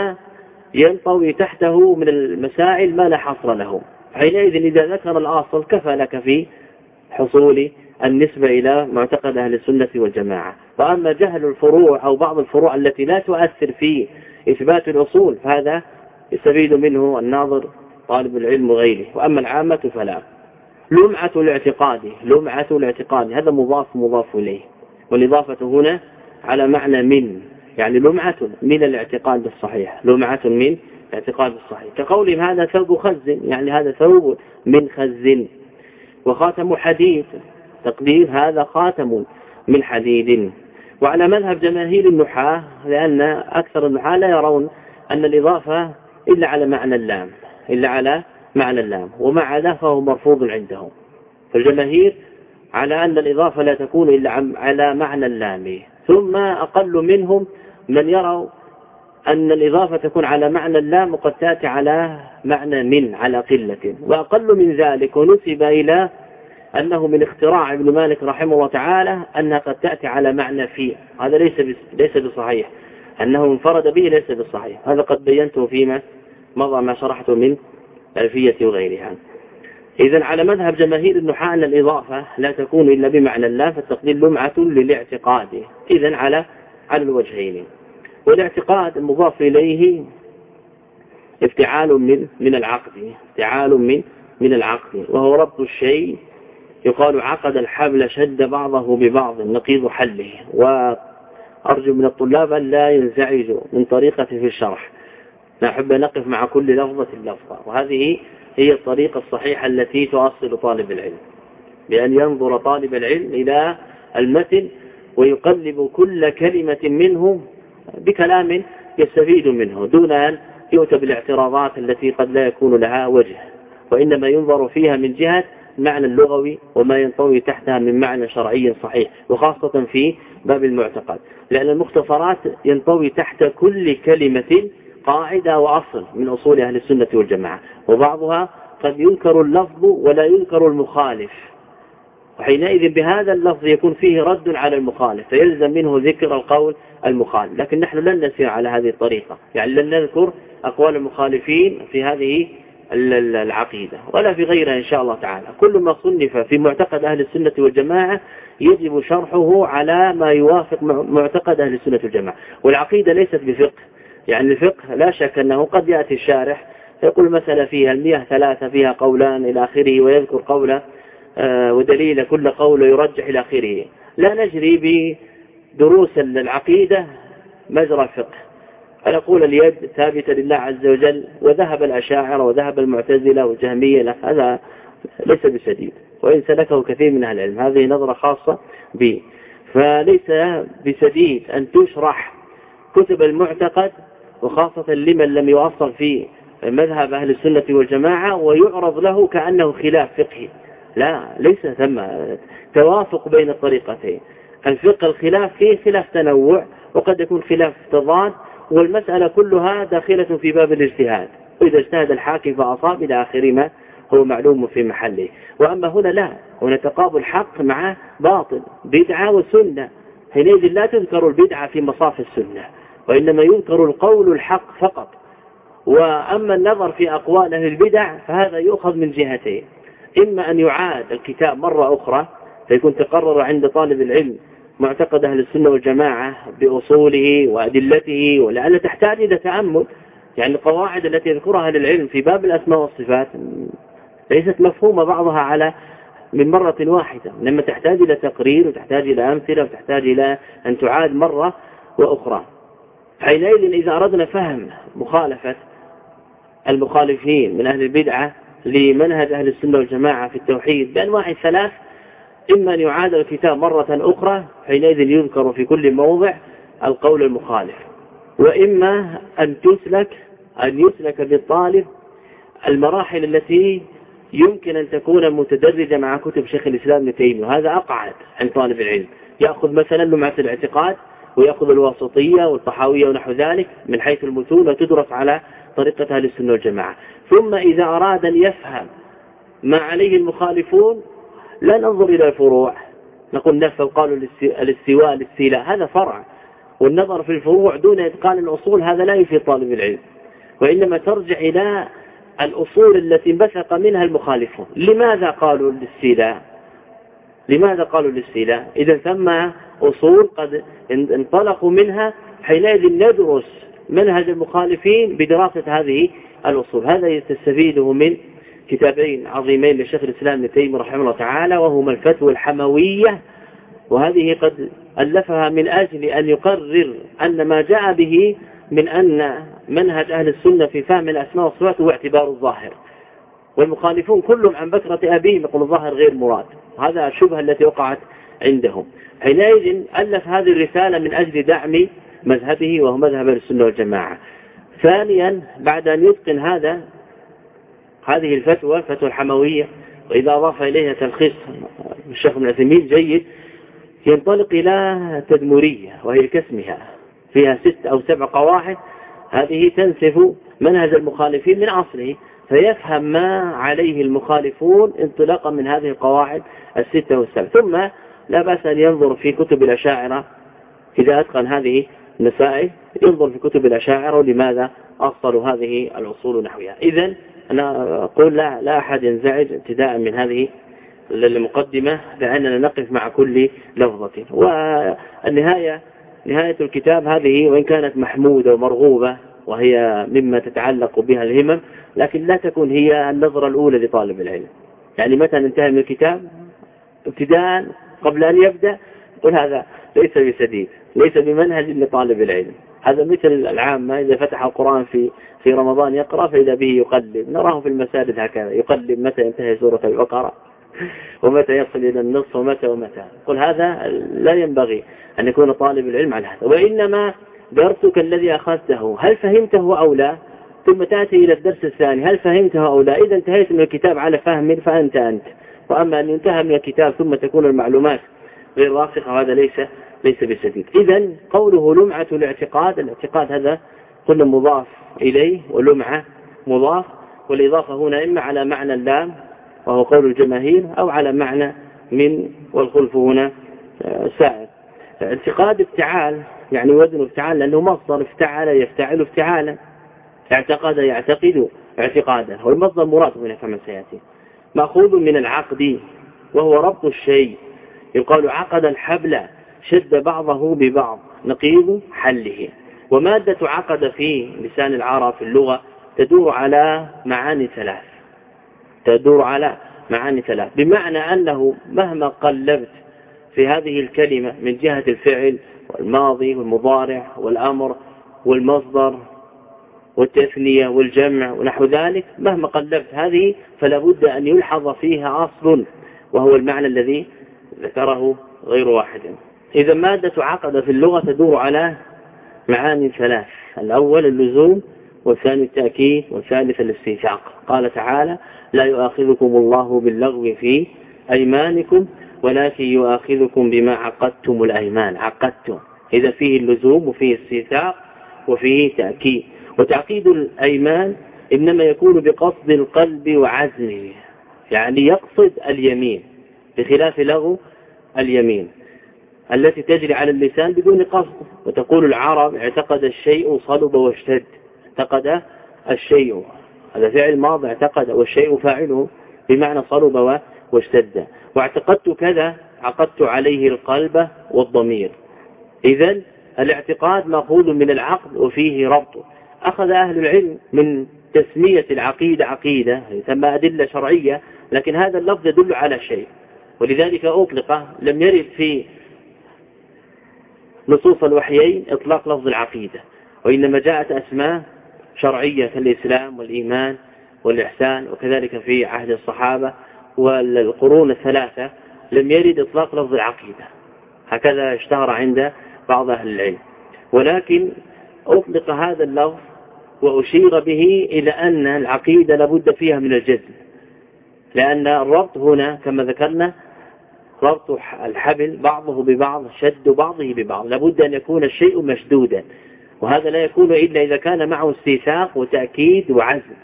ينطوي تحته من المسائل ما لا حصر له حينئذ إذا ذكر الأصل كفى لك في حصول النسبة إلى معتقد أهل السنة والجماعة. وأما جهل الفروع أو بعض الفروع التي لا تؤثر في إثبات الأصول فهذا يستفيد منه الناظر طالب العلم وغيره. وأما العامة فلا. لمعة الاعتقاد لمعة الاعتقاد هذا مضاف مضاف إليه. والإضافة هنا على معنى من. يعني لمعة من الاعتقاد الصحيح لمعة من الاعتقاد الصحيح كقولهم هذا ثوب خز يعني هذا ثوب من خز. وخاتم حديد تقدير هذا خاتم من حديد. وعلى مذهب جماهير النحاة لأن أكثر النحاة لا يرون أن الإضافة إلا على معنى اللام إلا على معنى اللام. ومع ذا فهو مرفوض عندهم. فالجماهير على أن الإضافة لا تكون إلا على معنى اللام. ثم أقل منهم من يروا أن الإضافة تكون على معنى اللام وقد تأتي على معنى من على قلة. وأقل من ذلك ونسب إلى أنه من اختراع ابن مالك رحمه الله تعالى أنها قد تأتي على معنى في هذا ليس ليس بصحيح. أنه انفرد به ليس بالصحيح هذا قد بينته فيما مضى ما شرحته من ألفية وغيرها. إذا على مذهب جماهير النحاة أن الإضافة لا تكون إلا بمعنى الله فالتقدير لمعة للاعتقاد. إذا على على الوجهين. والاعتقاد المضاف إليه افتعال من من العقد افتعال من من العقد. وهو ربط الشيء يقال عقد الحبل شد بعضه ببعض نقيض حله. وأرجو من الطلاب أن لا ينزعجوا من طريقة في الشرح. نحب نقف مع كل لفظة لفظة. وهذه هي الطريقة الصحيحة التي تؤصل طالب العلم. بأن ينظر طالب العلم إلى المتن ويقلب كل كلمة منه بكلام يستفيد منه دون أن يؤتى بالاعتراضات التي قد لا يكون لها وجه. وإنما ينظر فيها من جهة المعنى اللغوي وما ينطوي تحتها من معنى شرعي صحيح وخاصة في باب المعتقد. لأن المختصرات ينطوي تحت كل كلمة قاعدة وأصل من أصول أهل السنة والجماعة وبعضها قد ينكر اللفظ ولا ينكر المخالف. وحينئذ بهذا اللفظ يكون فيه رد على المخالف فيلزم منه ذكر القول المخالف. لكن نحن لن نسير على هذه الطريقة يعني لن نذكر أقوال المخالفين في هذه العقيدة ولا في غيرها إن شاء الله تعالى. كل ما صنف في معتقد أهل السنة والجماعة يجب شرحه على ما يوافق معتقد أهل السنة والجماعة. والعقيدة ليست بفقه يعني الفقه لا شك أنه قد يأتي الشارح يقول مسألة فيها المياه ثلاثة فيها قولان إلى آخره ويذكر قوله ودليل كل قول يرجح إلى آخره. لا نجري بدروس العقيدة مجرى الفقه. فنقول اليد ثابتة لله عز وجل وذهب الأشاعرة وذهب المعتزلة والجهمية هذا ليس بسديد وإن سلكه كثير من أهل العلم هذه نظرة خاصة به فليس بسديد أن تشرح كتب المعتقد وخاصة لمن لم يؤصل في مذهب أهل السنة والجماعة ويعرض له كأنه خلاف فقهي. لا ليس ثم توافق بين الطريقتين. الفقه الخلاف فيه خلاف تنوع وقد يكون خلاف تضاد والمسألة كلها داخلة في باب الاجتهاد. وإذا اجتهد الحاكم فأصاب إلى آخر ما هو معلوم في محله. وأما هنا لا هنا تقابل حق مع باطل بدعة وسنة. حينئذ لا تذكر البدعة في مصاف السنة وإنما يذكر القول الحق فقط. وأما النظر في أقوال أهل البدع فهذا يؤخذ من جهتين. إما أن يعاد الكتاب مرة أخرى فيكون تقرر عند طالب العلم معتقد أهل السنة والجماعة بأصوله وأدلته ولعل تحتاج إلى تأمل يعني القواعد التي يذكرها للعلم في باب الأسماء والصفات ليست مفهومة بعضها على من مرة واحدة لما تحتاج إلى تقرير وتحتاج إلى أمثلة وتحتاج إلى أن تعاد مرة وأخرى. حينئذ إذا أردنا فهم مخالفة المخالفين من أهل البدعة لمنهج أهل السنة والجماعة في التوحيد بأنواع ثلاث إما أن يعاد الكتاب مرة أخرى حينئذ يذكر في كل موضع القول المخالف وإما أن تسلك أن يسلك بالطالب المراحل التي يمكن أن تكون متدرجة مع كتب شيخ الإسلام ابن تيمية وهذا أقعد عند طالب العلم. يأخذ مثلا لمعة الاعتقاد ويأخذ الواسطية والطحاوية ونحو ذلك من حيث المتون وتدرس على طريقة أهل السنة والجماعة. ثم إذا أراد أن يفهم ما عليه المخالفون لا ننظر إلى الفروع. نقول نفى وقالوا الاستواء الاستيلاء. هذا فرع. والنظر في الفروع دون إتقان الأصول هذا لا يفيد طالب العلم. وإنما ترجع إلى الأصول التي انبثق منها المخالفون. لماذا قالوا الاستيلاء؟ لماذا قالوا الاستيلاء؟ إذا ثم أصول قد انطلقوا منها حينئذ ندرس منهج المخالفين بدراسة هذه الأصول. هذا تستفيده من كتابين عظيمين لشيخ الإسلام ابن تيمية رحمه الله تعالى وهما الفتوى الحموية. وهذه قد ألفها من أجل أن يقرر أن ما جاء به من أن منهج أهل السنة في فهم الأسماء والصفات هو اعتبار الظاهر. والمخالفون كلهم عن بكرة أبيهم يقول الظاهر غير مراد. هذا الشبهة التي وقعت عندهم. حينئذ ألف هذه الرسالة من أجل دعم مذهبه وهو مذهب السنة والجماعة. ثانيا بعد أن يتقن هذا هذه الفتوى الفتوى الحموية وإذا أضاف إليها تلخيص الشيخ ابن عثيمين جيد. ينطلق إلى تدمرية وهي كاسمها. فيها ست أو سبع قواعد. هذه تنسف منهج المخالفين من أصله فيفهم ما عليه المخالفون انطلاقا من هذه القواعد الستة والسبع. ثم لا بأس أن ينظر في كتب الأشاعرة. إذا أتقن هذه المسائل ينظر في كتب الأشاعرة ولماذا أصلوا هذه الأصول نحوها. إذا أنا أقول لا, لا أحد ينزعج ابتداء من هذه المقدمة لأننا نقف مع كل لفظة. والنهاية نهاية الكتاب هذه وإن كانت محمودة ومرغوبة وهي مما تتعلق بها الهمم لكن لا تكون هي النظرة الأولى لطالب العلم. يعني متى ننتهي من الكتاب؟ ابتداء قبل أن يبدأ قل هذا ليس بسديد ليس بمنهج لطالب العلم. هذا مثل العامة إذا فتح القرآن في في رمضان يقرأ فإذا به يقلب. نراه في المساجد هكذا يقلب متى ينتهي سورة البقرة ومتى يصل إلى النصف ومتى ومتى. قل هذا لا ينبغي أن يكون طالب العلم على هذا. وإنما درسك الذي أخذته هل فهمته أو لا؟ ثم تأتي إلى الدرس الثاني هل فهمته أو لا؟ إذا انتهيت من الكتاب على فهم فأنت أنت. وأما أن ينتهى من الكتاب ثم تكون المعلومات غير راسخة هذا ليس ليس بسديد إذا قوله لمعة الاعتقاد الاعتقاد هذا كل مضاف إليه ولمعة مضاف والإضافة هنا إما على معنى اللام وهو قول الجماهير أو على معنى من والخلف هنا آه، سائر اعتقاد افتعال يعني وزن افتعال لأنه مصدر افتعل يفتعل افتعالا. اعتقد يعتقد اعتقادا والمصدر مراد هنا كما سيأتي. مأخوذ من العقد وهو ربط الشيء. يقال عقد الحبل شد بعضه ببعض نقيض حله. ومادة عقد في لسان العرب في اللغة تدور على معاني ثلاث. تدور على معاني ثلاث. بمعنى أنه مهما قلبت في هذه الكلمة من جهة الفعل والماضي والمضارع والأمر والمصدر والتثنية والجمع ونحو ذلك مهما قلبت هذه فلا بد أن يلحظ فيها أصل وهو المعنى الذي ذكره غير واحد. إذا مادة عقد في اللغة تدور على معاني ثلاث الأول اللزوم والثاني التأكيد والثالث الاستيثاق قال تعالى لا يؤاخذكم الله باللغو في أيمانكم ولكن يؤاخذكم بما عقدتم الأيمان. عقدتم. إذا فيه اللزوم وفيه استيثاق وفيه تأكيد. وتعقيد الأيمان إنما يكون بقصد القلب وعزمه يعني يقصد اليمين بخلاف لغو اليمين التي تجري على اللسان بدون قصد. وتقول العرب اعتقد الشيء صلب واشتد اعتقد الشيء هذا فعل ماضي اعتقد والشيء فاعله بمعنى صلب واشتد. واعتقدت كذا عقدت عليه القلب والضمير. إذا الاعتقاد مأخوذ من العقد وفيه ربط. أخذ أهل العلم من تسمية العقيدة عقيدة ثم أدلة شرعية لكن هذا اللفظ يدل على شيء ولذلك أطلق لم يرد في نصوص الوحيين إطلاق لفظ العقيدة وإنما جاءت أسماء شرعية كالإسلام والإيمان والإحسان وكذلك في عهد الصحابة والقرون الثلاثة لم يرد إطلاق لفظ العقيدة هكذا اشتهر عند بعض أهل العلم. ولكن أطلق هذا اللفظ وأشير به إلى أن العقيدة لابد فيها من الجزم لأن الربط هنا كما ذكرنا ربط الحبل بعضه ببعض شد بعضه ببعض. لابد أن يكون الشيء مشدودا. وهذا لا يكون إلا إذا كان معه استيثاق وتأكيد وعزم.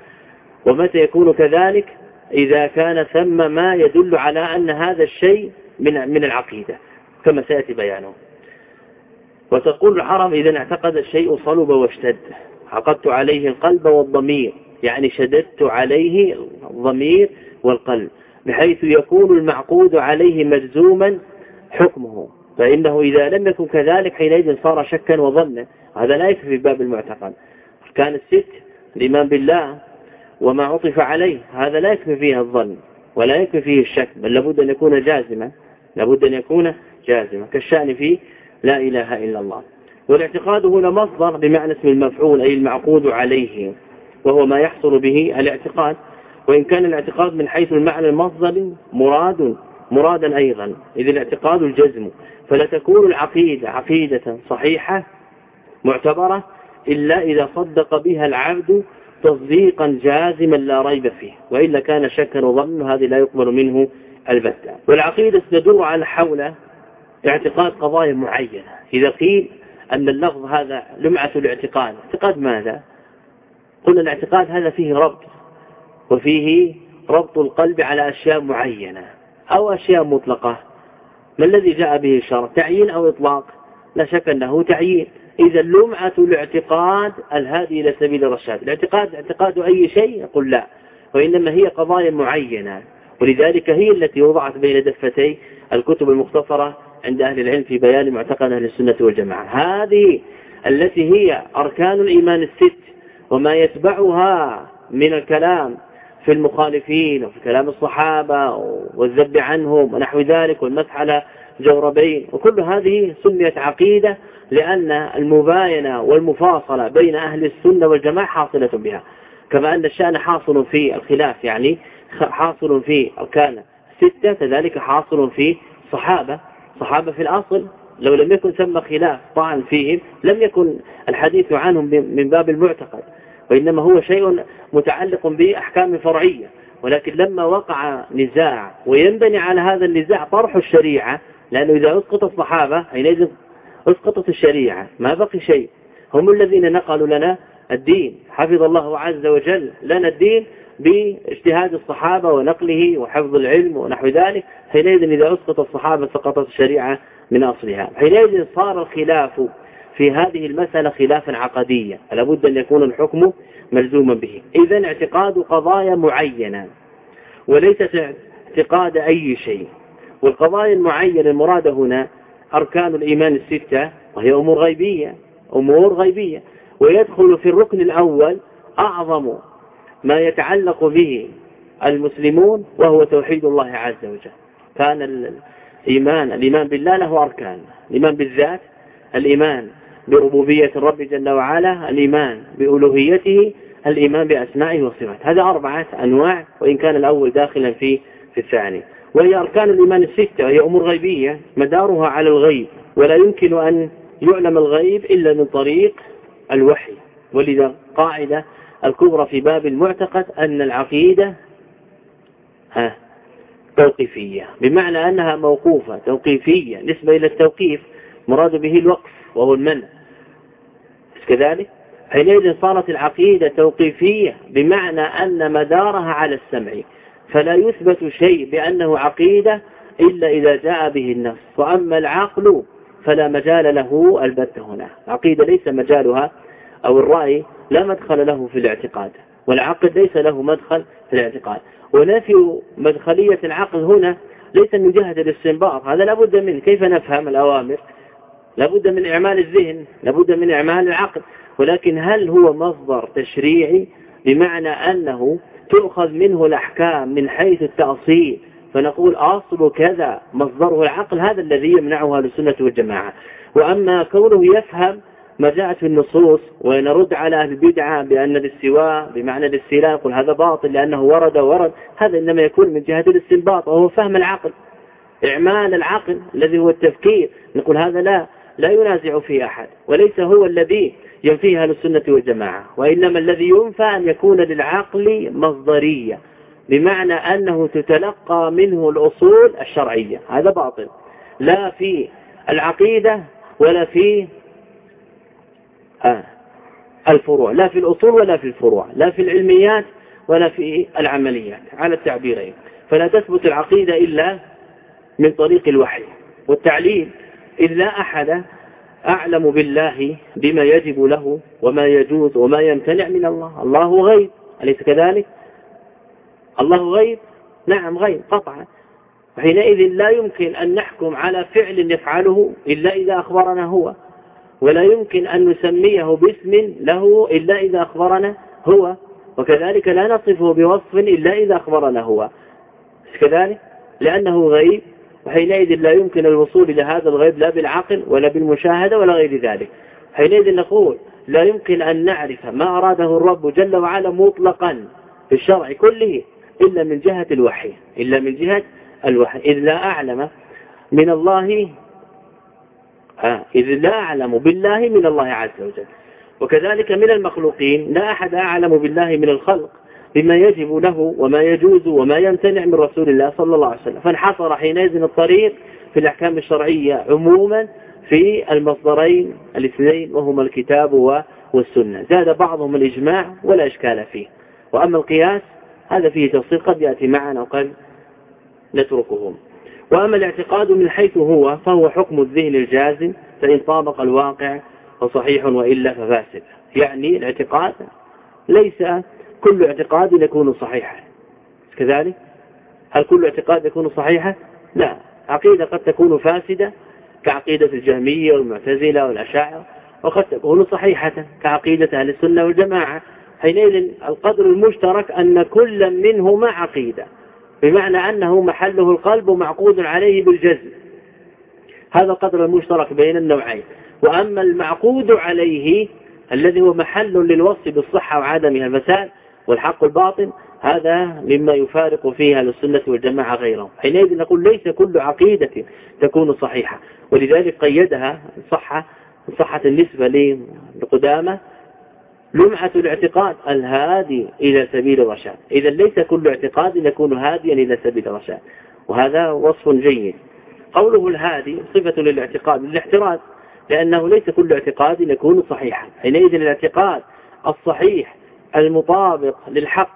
ومتى يكون كذلك؟ إذا كان ثم ما يدل على أن هذا الشيء من من العقيدة. كما سيأتي بيانه. وتقول العرب إذا اعتقد الشيء صلب واشتد. عقدت عليه القلب والضمير يعني شددت عليه الضمير والقلب بحيث يكون المعقود عليه مجزوما حكمه. فإنه إذا لم يكن كذلك حينئذ صار شكا وظنا. هذا لا يكفي في باب المعتقد. كان الست الإيمان بالله وما عطف عليه هذا لا يكفي فيها الظن ولا يكفي فيه الشك بل لابد أن يكون جازما لابد أن يكون جازما. كالشأن في لا إله إلا الله. والاعتقاد هنا مصدر بمعنى اسم المفعول أي المعقود عليه وهو ما يحصل به الاعتقاد. وإن كان الاعتقاد من حيث المعنى المصدر مراد مرادا أيضا إذ الاعتقاد الجزم. فلا تكون العقيدة عقيدة صحيحة معتبرة إلا إذا صدق بها العبد تصديقا جازما لا ريب فيه وإلا كان شكا وظن هذه لا يقبل منه البتة. والعقيدة تدور على حول اعتقاد قضايا معينة. إذا قيل أن اللفظ هذا لمعة الاعتقاد. اعتقاد ماذا؟ قلنا الاعتقاد هذا فيه ربط وفيه ربط القلب على أشياء معينة أو أشياء مطلقة. ما الذي جاء به الشرع؟ تعيين أو إطلاق؟ لا شك أنه تعيين. إذا لمعة الاعتقاد الهادي إلى سبيل الرشاد. الاعتقاد اعتقاد أي شيء؟ يقول لا. وإنما هي قضايا معينة. ولذلك هي التي وضعت بين دفتي الكتب المختصرة عند أهل العلم في بيان معتقد أهل السنة والجماعة. هذه التي هي أركان الإيمان الست وما يتبعها من الكلام في المخالفين وفي كلام الصحابة والذب عنهم ونحو ذلك والمسح على جوربين. وكل هذه سميت عقيدة لأن المباينة والمفاصلة بين أهل السنة والجماعة حاصلة بها. كما أن الشأن حاصل في الخلاف يعني حاصل في أركان ستة كذلك حاصل في صحابة. صحابة في الأصل لو لم يكن ثم خلاف طعن فيهم لم يكن الحديث عنهم من باب المعتقد وإنما هو شيء متعلق بأحكام فرعية. ولكن لما وقع نزاع وينبني على هذا النزاع طرح الشريعة لأنه إذا أسقط الصحابة حينئذ أسقطت الشريعة ما بقي شيء. هم الذين نقلوا لنا الدين حفظ الله عز وجل لنا الدين باجتهاد الصحابة ونقله وحفظ العلم ونحو ذلك حينئذ إذا أسقط الصحابة سقطت الشريعة من أصلها. حينئذ صار الخلاف في هذه المسألة خلافا عقديا. لابد أن يكون الحكم ملزوما به. إذا اعتقاد قضايا معينة وليست اعتقاد أي شيء. والقضايا المعينة المرادة هنا أركان الإيمان الستة وهي أمور غيبية أمور غيبية. ويدخل في الركن الأول أعظم ما يتعلق به المسلمون وهو توحيد الله عز وجل. كان الإيمان الإيمان بالله له أركان. الإيمان بالذات الإيمان بربوبية الرب جل وعلا الإيمان بألوهيته الإيمان بأسمائه وصفاته. هذا أربعة أنواع وإن كان الأول داخلا في في الثاني. وهي أركان الإيمان الستة وهي أمور غيبية مدارها على الغيب. ولا يمكن أن يعلم الغيب إلا من طريق الوحي. ولذا قاعدة الكبرى في باب المعتقد أن العقيدة ها توقيفية. بمعنى أنها موقوفة توقيفية نسبة إلى التوقيف مراد به الوقف وهو المنع. كذلك؟ حينئذ صارت العقيدة توقيفية بمعنى أن مدارها على السمع فلا يثبت شيء بأنه عقيدة إلا إذا جاء به النص. وأما العقل فلا مجال له البتة هنا. العقيدة ليس مجالها أو الرأي لا مدخل له في الاعتقاد والعقل ليس له مدخل في الاعتقاد. ونفي مدخلية العقل هنا ليس من جهة الاستنباط هذا لابد منه. كيف نفهم الأوامر؟ لابد من إعمال الذهن لابد من إعمال العقل ولكن هل هو مصدر تشريعي بمعنى أنه تؤخذ منه الأحكام من حيث التأصيل فنقول أصل كذا مصدره العقل هذا الذي يمنعه أهل السنة والجماعة. وأما كونه يفهم ما جاءت في النصوص ونرد على أهل البدعة بأن الاستواء بمعنى الاستيلاء يقول هذا باطل لأنه ورد ورد هذا إنما يكون من جهة الاستنباط وهو فهم العقل إعمال العقل الذي هو التفكير نقول هذا لا لا ينازع فيه أحد وليس هو الذي ينفيها للسنة والجماعة وإنما الذي ينفى أن يكون للعقل مصدرية بمعنى أنه تتلقى منه الأصول الشرعية هذا باطل لا في العقيدة ولا في الفروع. لا في الأصول ولا في الفروع. لا في العلميات ولا في العمليات. على التعبيرين. فلا تثبت العقيدة إلا من طريق الوحي والتعليل إذ لا أحد أعلم بالله بما يجب له وما يجوز وما يمتنع من الله. الله غيب. أليس كذلك؟ الله غيب؟ نعم غيب قطعا. حينئذ لا يمكن أن نحكم على فعل يفعله إلا إذا أخبرنا هو. ولا يمكن أن نسميه باسم له إلا إذا أخبرنا هو. وكذلك لا نصفه بوصف إلا إذا أخبرنا هو. كذلك؟ لأنه غيب وحينئذ لا يمكن الوصول إلى هذا الغيب لا بالعقل ولا بالمشاهدة ولا غير ذلك. حينئذ نقول لا يمكن أن نعرف ما أراده الرب جل وعلا مطلقا في الشرع كله إلا من جهة الوحي إلا من جهة الوحي. إذ لا أعلم من الله إذ لا أعلم بالله من الله عز وجل. وكذلك من المخلوقين لا أحد أعلم بالله من الخلق بما يجب له وما يجوز وما يمتنع من رسول الله صلى الله عليه وسلم. فانحصر حينئذ الطريق في الأحكام الشرعية عموما في المصدرين الاثنين وهما الكتاب والسنة. زاد بعضهم الإجماع ولا إشكال فيه. وأما القياس هذا فيه تفصيل قد يأتي معنا وقد نتركهم وأما الاعتقاد من حيث هو فهو حكم الذهن الجازم فإن طابق الواقع فصحيح وإلا ففاسد. يعني الاعتقاد ليس كل اعتقاد يكون صحيحا. كذلك؟ هل كل اعتقاد يكون صحيحا؟ لا. عقيدة قد تكون فاسدة كعقيدة الجهمية والمعتزلة والأشاعرة وقد تكون صحيحة كعقيدة أهل السنة والجماعة. حينئذ القدر المشترك أن كل منهما عقيدة. بمعنى أنه محله القلب ومعقود عليه بالجزم. هذا القدر المشترك بين النوعين. وأما المعقود عليه الذي هو محل للوصف بالصحة وعدمها الفساد والحق الباطن هذا مما يفارق فيها للسنة والجماعة غيرهم حينئذ نقول ليس كل عقيدة تكون صحيحة ولذلك قيدها صحة صحة النسبة لقدامة لمعة الاعتقاد الهادي إلى سبيل الرشاد. إذا ليس كل اعتقاد يكون هاديا إلى سبيل الرشاد. وهذا وصف جيد. قوله الهادي صفة للاعتقاد للاحتراز لأنه ليس كل اعتقاد يكون صحيحا. حينئذ الاعتقاد الصحيح المطابق للحق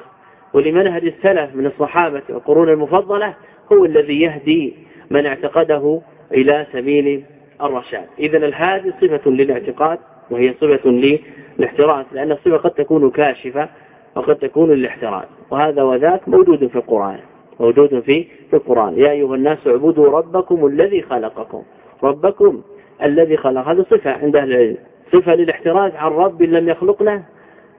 ولمنهج السلف من الصحابة والقرون المفضلة هو الذي يهدي من اعتقده إلى سبيل الرشاد. إذا الهادي صفة للاعتقاد وهي صفة للاحتراز لأن الصفة قد تكون كاشفة وقد تكون للاحتراز. وهذا وذاك موجود في القرآن موجود في في القرآن. يا أيها الناس اعبدوا ربكم الذي خلقكم ربكم الذي خلق. هذه صفة عند أهل العلم صفة للاحتراز عن رب لم يخلقنا.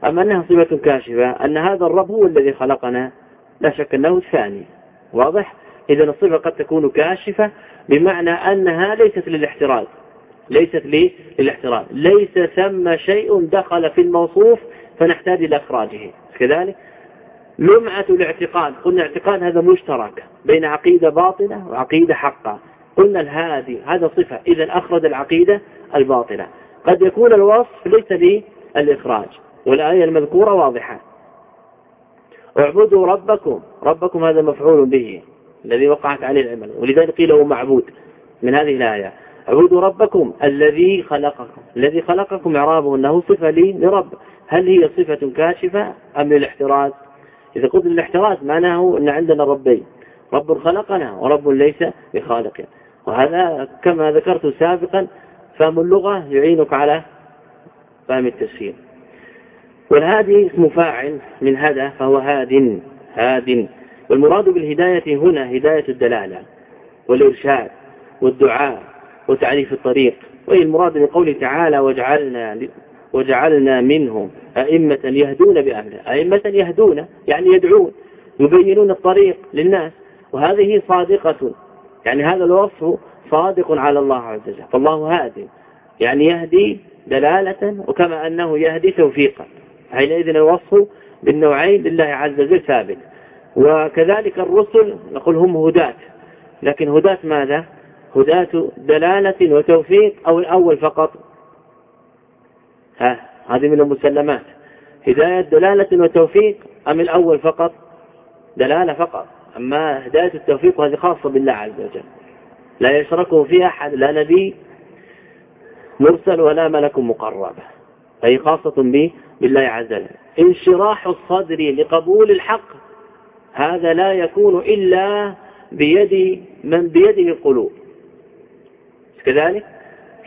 أم أنها صفة كاشفة أن هذا الرب هو الذي خلقنا لا شك أنه الثاني واضح؟ إذا الصفة قد تكون كاشفة بمعنى أنها ليست للاحتراز. ليست لي للاحتراز ليس ثم شيء دخل في الموصوف فنحتاج إلى إخراجه. كذلك لمعة الاعتقاد. قلنا الاعتقاد هذا مشترك بين عقيدة باطنة وعقيدة حقة. قلنا الهادي هذا صفة. إذا أخرج العقيدة الباطلة. قد يكون الوصف ليس للإخراج والآية المذكورة واضحة. اعبدوا ربكم. ربكم هذا مفعول به الذي وقعت عليه العمل. ولذلك قيل هو معبود. من هذه الآية. اعبدوا ربكم الذي خلقكم. الذي خلقكم إعرابه أنه صفة لي لرب هل هي صفة كاشفة أم للاحتراز؟ إذا قلت للاحتراز معناه أن عندنا ربين. رب خلقنا ورب ليس بخالق. وهذا كما ذكرت سابقا فهم اللغة يعينك على فهم التفسير. والهادي اسم فاعل من هدى فهو هاد هاد. والمراد بالهداية هنا هداية الدلالة والإرشاد والدعاء. وتعريف الطريق. وهي المراد بقوله تعالى وجعلنا وجعلنا منهم أئمة يهدون بأمره أئمة يهدون يعني يدعون يبينون الطريق للناس. وهذه صادقة يعني هذا الوصف صادق على الله عز وجل. فالله هادي يعني يهدي دلالة وكما أنه يهدي توفيقا. حينئذ الوصف بالنوعين لله عز وجل ثابت. وكذلك الرسل نقول هم هداة. لكن هداة ماذا؟ هداة دلالة وتوفيق أو الأول فقط. ها هذه من المسلمات. هداية دلالة وتوفيق أم الأول فقط؟ دلالة فقط. أما هداية التوفيق هذه خاصة بالله عز وجل. لا يشركه فيها أحد لا نبي مرسل ولا ملك مقرب. فهي خاصة به بالله عز وجل. انشراح الصدر لقبول الحق هذا لا يكون إلا بيد من بيده القلوب. كذلك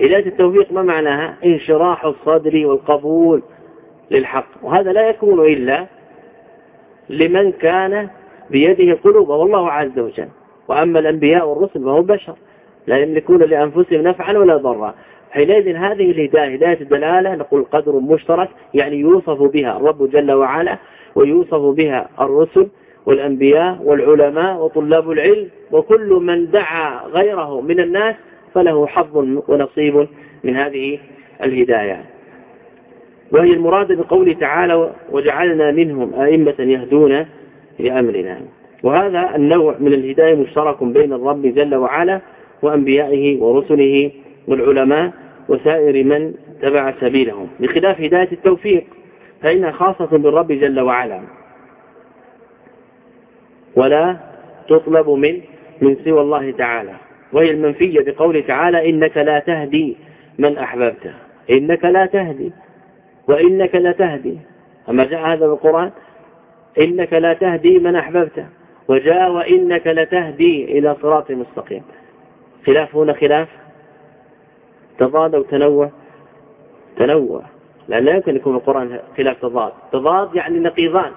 هداية التوفيق ما معناها؟ انشراح الصدر والقبول للحق. وهذا لا يكون إلا لمن كان بيده القلوب والله عز وجل. وأما الأنبياء والرسل فهم بشر لا يملكون لأنفسهم نفعا ولا ضرا. حينئذ هذه الهداية هداية الدلالة نقول قدر مشترك يعني يوصف بها الرب جل وعلا ويوصف بها الرسل والأنبياء والعلماء وطلاب العلم وكل من دعا غيره من الناس فله حظ ونصيب من هذه الهداية. وهي المراد بقوله تعالى وجعلنا منهم أئمة يهدون بأمرنا وهذا النوع من الهداية مشترك بين الرب جل وعلا وأنبيائه ورسله والعلماء وسائر من تبع سبيلهم. بخلاف هداية التوفيق فإنها خاصة بالرب جل وعلا ولا تطلب من من سوى الله تعالى. وهي المنفية بقوله تعالى إنك لا تهدي من أحببته إنك لا تهدي. وإنك لا تهدي. أما جاء هذا في القرآن؟ إنك لا تهدي من أحببته وجاء وإنك لتهدي إلى صراط مستقيم. خلاف هنا خلاف؟ تضاد أو تنوع؟ تنوع. لأن لا يمكن يكون القرآن خلاف تضاد. تضاد يعني نقيضان.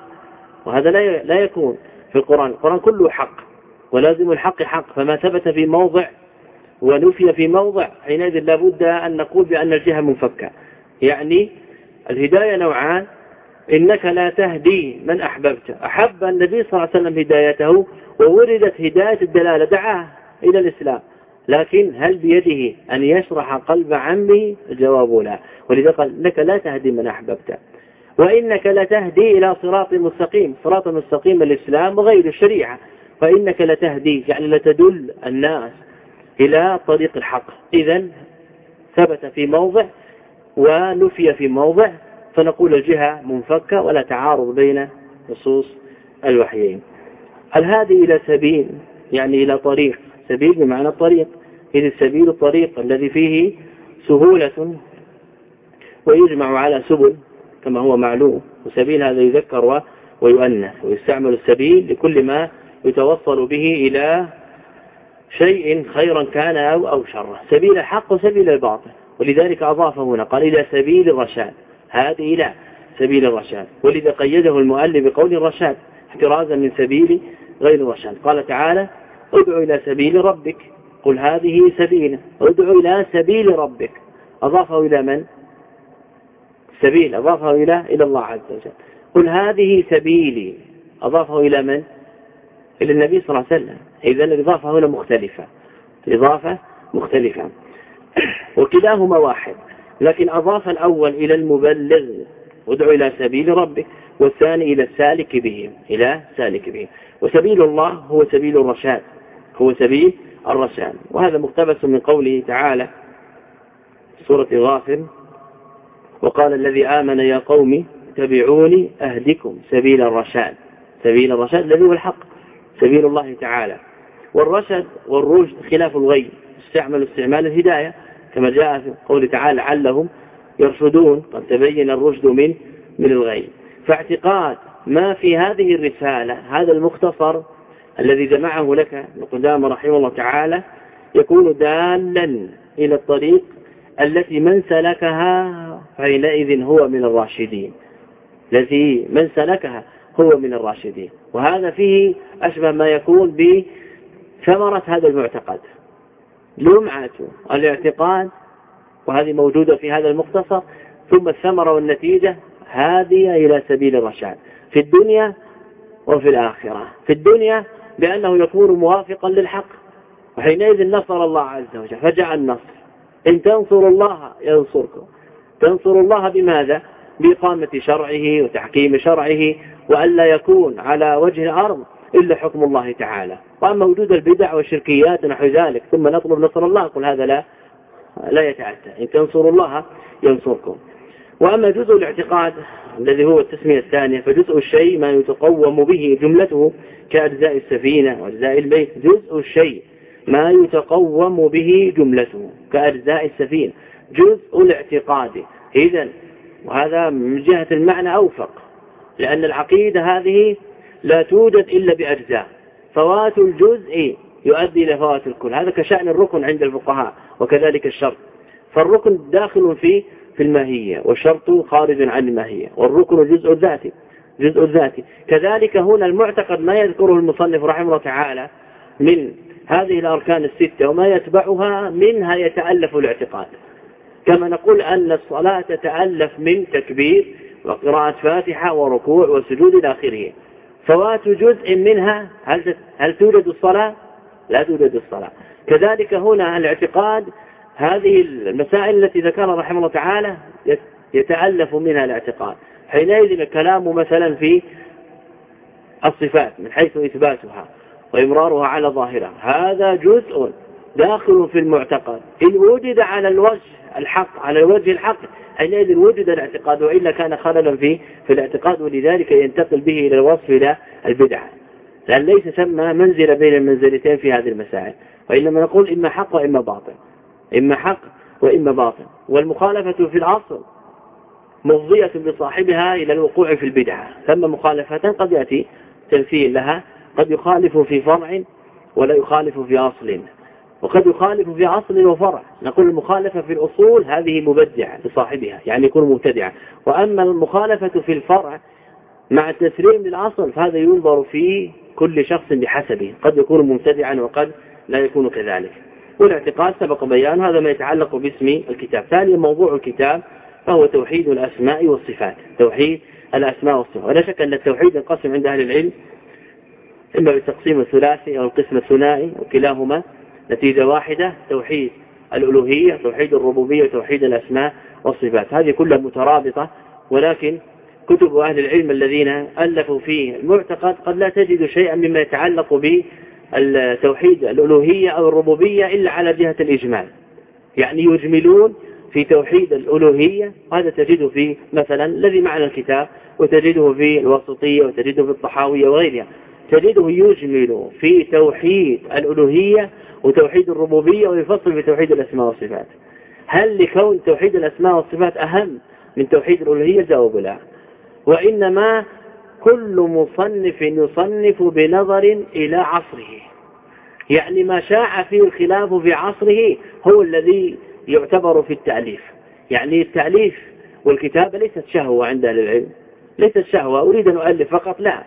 وهذا لا لا يكون في القرآن. القرآن كله حق. ولازم الحق حق فما ثبت في موضع ونفي في موضع حينئذ لابد أن نقول بأن الجهة منفكة. يعني الهداية نوعان إنك لا تهدي من أحببت. أحب النبي صلى الله عليه وسلم هدايته ووردت هداية الدلالة دعاه إلى الإسلام. لكن هل بيده أن يشرح قلب عمه؟ الجواب لا. ولذا قال إنك لا تهدي من أحببت. وإنك لتهدي إلى صراط مستقيم. صراط مستقيم الإسلام وغير الشريعة. فإنك لتهدي يعني لتدل الناس إلى طريق الحق. إذا ثبت في موضع ونفي في موضع فنقول الجهة منفكة ولا تعارض بين نصوص الوحيين. الهادي إلى سبيل يعني إلى طريق؟ سبيل بمعنى الطريق. إذ السبيل الطريق الذي فيه سهولة ويجمع على سبل كما هو معلوم وسبيل هذا يذكر ويؤنث ويستعمل السبيل لكل ما يتوصل به إلى شيء خيرا كان أو أو شرا سبيل الحق وسبيل الباطل. ولذلك أضاف هنا قال إلى سبيل الرشاد. هذه إلى سبيل الرشاد. ولذا قيده المؤلف بقول الرشاد احترازا من سبيل غير الرشاد. قال تعالى ادع إلى سبيل ربك. قل هذه سبيله ادع إلى سبيل ربك. أضافه إلى من؟ سبيل. أضافه إلى إلى الله عز وجل. قل هذه سبيلي. أضافه إلى من؟ إلى النبي صلى الله عليه وسلم. إذا الإضافة هنا مختلفة. الإضافة مختلفة. وكلاهما واحد. لكن أضاف الأول إلى المبلغ. ادعو إلى سبيل ربك. والثاني إلى السالك بهم إلى سالك بهم وسبيل الله هو سبيل الرشاد. هو سبيل الرشاد. وهذا مقتبس من قوله تعالى في سورة غافر. وقال الذي آمن يا قوم اتبعوني أهدكم سبيل الرشاد. سبيل الرشاد الذي هو الحق. سبيل الله تعالى. والرشد والرشد خلاف الغي استعمل استعمال الهداية كما جاء في قول تعالى لعلهم يرشدون قد تبين الرشد من من الغي. فاعتقاد ما في هذه الرسالة هذا المختصر الذي جمعه لك قدام رحمه الله تعالى يكون دالا إلى الطريق التي من سلكها فحينئذ هو من الراشدين. الذي من سلكها هو من الراشدين. وهذا فيه أشبه ما يكون بثمرة هذا المعتقد. لمعة الاعتقاد وهذه موجودة في هذا المختصر ثم الثمرة والنتيجة هذه إلى سبيل الرشاد. في الدنيا وفي الآخرة. في الدنيا بأنه يكون موافقا للحق. وحينئذ نصر الله عز وجل. فجاء النصر. إن تنصروا الله ينصركم. تنصر الله بماذا؟ بإقامة شرعه وتحكيم شرعه وألا يكون على وجه الأرض إلا حكم الله تعالى. وأما وجود البدع والشركيات ونحو ذلك ثم نطلب نصر الله قل هذا لا لا يتعدى. إن تنصروا الله ينصركم. وأما جزء الاعتقاد الذي هو التسمية الثانية فجزء الشيء ما يتقوم به جملته كأجزاء السفينة وأجزاء البيت. جزء الشيء ما يتقوم به جملته كأجزاء السفينة. جزء الاعتقاد. إذا وهذا من جهة المعنى أوفق. لأن العقيدة هذه لا توجد إلا بأجزاء. فوات الجزء يؤدي إلى فوات الكل. هذا كشأن الركن عند الفقهاء وكذلك الشرط. فالركن داخل في في الماهية والشرط خارج عن الماهية. والركن جزء ذاتي جزء ذاتي كذلك هنا المعتقد ما يذكره المصنف رحمه الله تعالى من هذه الأركان الستة وما يتبعها منها يتألف الاعتقاد. كما نقول أن الصلاة تتألف من تكبير وقراءة فاتحة وركوع وسجود إلى آخره. فوات جزء منها هل هل توجد الصلاة؟ لا توجد الصلاة. كذلك هنا الاعتقاد هذه المسائل التي ذكرها رحمه الله تعالى يتألف منها الاعتقاد. حينئذ الكلام مثلا في الصفات من حيث إثباتها وإمرارها على ظاهرها. هذا جزء داخل في المعتقد. إن وجد على الوجه الحق على الوجه الحق حينئذ وجد الاعتقاد وإلا كان خللا في في الاعتقاد ولذلك ينتقل به إلى الوصف إلى البدعة. لأن ليس ثم منزل بين المنزلتين في هذه المسائل. وإنما نقول إما حق وإما باطل. إما حق وإما باطل. والمخالفة في الأصل مفضية بصاحبها إلى الوقوع في البدعة. ثم مخالفة قد يأتي تمثيل لها قد يخالف في فرع ولا يخالف في أصل. وقد يخالف في أصل وفرع. نقول المخالفة في الأصول هذه مبدعة لصاحبها يعني يكون مبتدعة وأما المخالفة في الفرع مع التسليم للأصل فهذا ينظر في كل شخص بحسبه. قد يكون مبتدعا وقد لا يكون كذلك. والاعتقاد سبق بيان هذا ما يتعلق باسم الكتاب. ثانيا موضوع الكتاب فهو توحيد الأسماء والصفات. توحيد الأسماء والصفات. ولا شك أن التوحيد ينقسم عند أهل العلم إما بالتقسيم الثلاثي أو القسم الثنائي وكلاهما نتيجة واحدة توحيد الألوهية توحيد الربوبية وتوحيد الأسماء والصفات. هذه كلها مترابطة ولكن كتب أهل العلم الذين ألفوا فيه المعتقد قد لا تجد شيئا مما يتعلق بالتوحيد الألوهية أو الربوبية إلا على جهة الإجمال. يعني يجملون في توحيد الألوهية هذا تجده في مثلا الذي معنا الكتاب وتجده في الوسطية وتجده في الطحاوية وغيرها. تجده يجمل في توحيد الألوهية وتوحيد الربوبية ويفصل في توحيد الأسماء والصفات. هل لكون توحيد الأسماء والصفات أهم من توحيد الألوهية؟ جاوب لا. وإنما كل مصنف يصنف بنظر إلى عصره. يعني ما شاع فيه الخلاف في عصره هو الذي يعتبر في التأليف. يعني التأليف والكتابة ليست شهوة عند أهل العلم. ليست شهوة. أريد أن أؤلف فقط لا.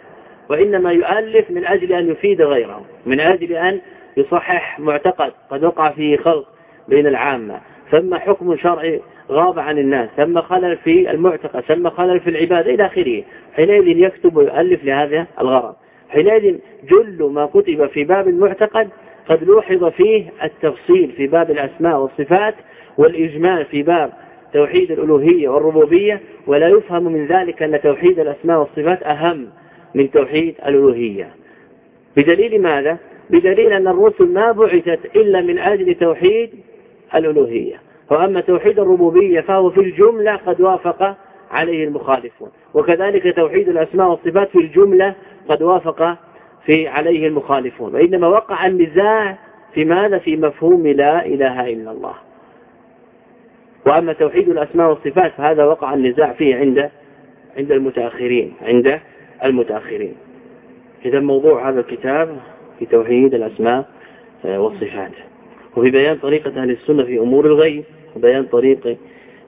وإنما يؤلف من أجل أن يفيد غيره. من أجل أن يصحح معتقد قد وقع فيه خلق بين العامة. ثم حكم شرعي غاب عن الناس ثم خلل في المعتقد ثم خلل في العبادة إلى آخره. حينئذ يكتب ويؤلف لهذا الغرض. حينئذ جل ما كتب في باب المعتقد قد لوحظ فيه التفصيل في باب الأسماء والصفات والإجمال في باب توحيد الألوهية والربوبية ولا يفهم من ذلك أن توحيد الأسماء والصفات أهم من توحيد الألوهية. بدليل ماذا؟ بدليل أن الرسل ما بعثت إلا من أجل توحيد الألوهية. وأما توحيد الربوبية فهو في الجملة قد وافق عليه المخالفون. وكذلك توحيد الأسماء والصفات في الجملة قد وافق في عليه المخالفون. وإنما وقع النزاع في ماذا؟ في مفهوم لا إله إلا الله. وأما توحيد الأسماء والصفات فهذا وقع النزاع فيه عند عند المتأخرين عند المتأخرين. إذا موضوع هذا الكتاب في توحيد الأسماء آه، والصفات. وفي بيان طريقة أهل السنة في أمور الغيب وبيان طريق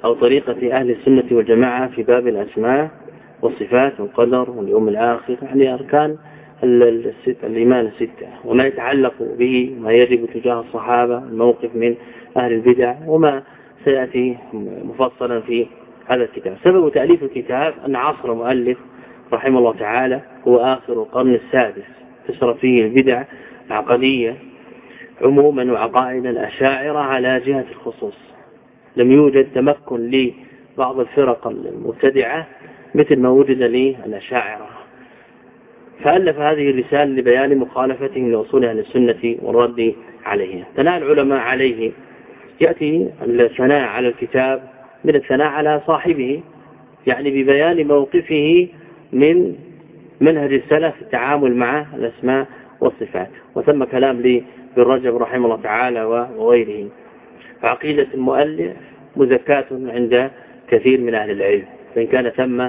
أو طريقة أهل السنة والجماعة في باب الأسماء والصفات والقدر واليوم الآخر يعني أركان الإيمان الستة وما يتعلق به ما يجب تجاه الصحابة الموقف من أهل البدع وما سيأتي مفصلا في هذا الكتاب. سبب تأليف الكتاب أن عصر مؤلف رحمه الله تعالى هو آخر القرن السادس. كسر فيه البدع العقدية عموما وعقائد الأشاعرة على جهة الخصوص. لم يوجد تمكن لبعض الفرق المبتدعة مثل ما وجد للأشاعرة. فألف هذه الرسالة لبيان مخالفتهم لأصول أهل السنة والرد عليها. ثناء العلماء عليه. يأتي الثناء على الكتاب من الثناء على صاحبه يعني ببيان موقفه من منهج السلف التعامل مع الأسماء والصفات. وثم كلام لي بن رجب رحمه الله تعالى وغيره. عقيدة المؤلف مزكاة عند كثير من أهل العلم. فإن كان ثم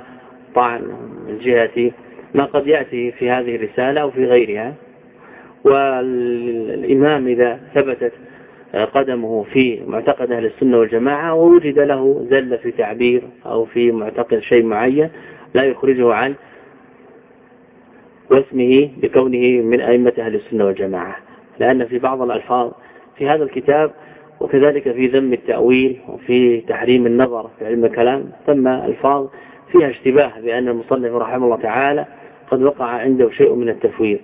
طعن من جهة ما قد يأتي في هذه الرسالة أو في غيرها. والإمام إذا ثبتت قدمه في معتقد أهل السنة والجماعة ووجد له زل في تعبير أو في معتقد شيء معين لا يخرجه عن واسمه بكونه من أئمة أهل السنة والجماعة. لأن في بعض الألفاظ في هذا الكتاب وكذلك في ذم التأويل وفي تحريم النظر في علم الكلام ثم ألفاظ فيها اشتباه بأن المصنف رحمه الله تعالى قد وقع عنده شيء من التفويض.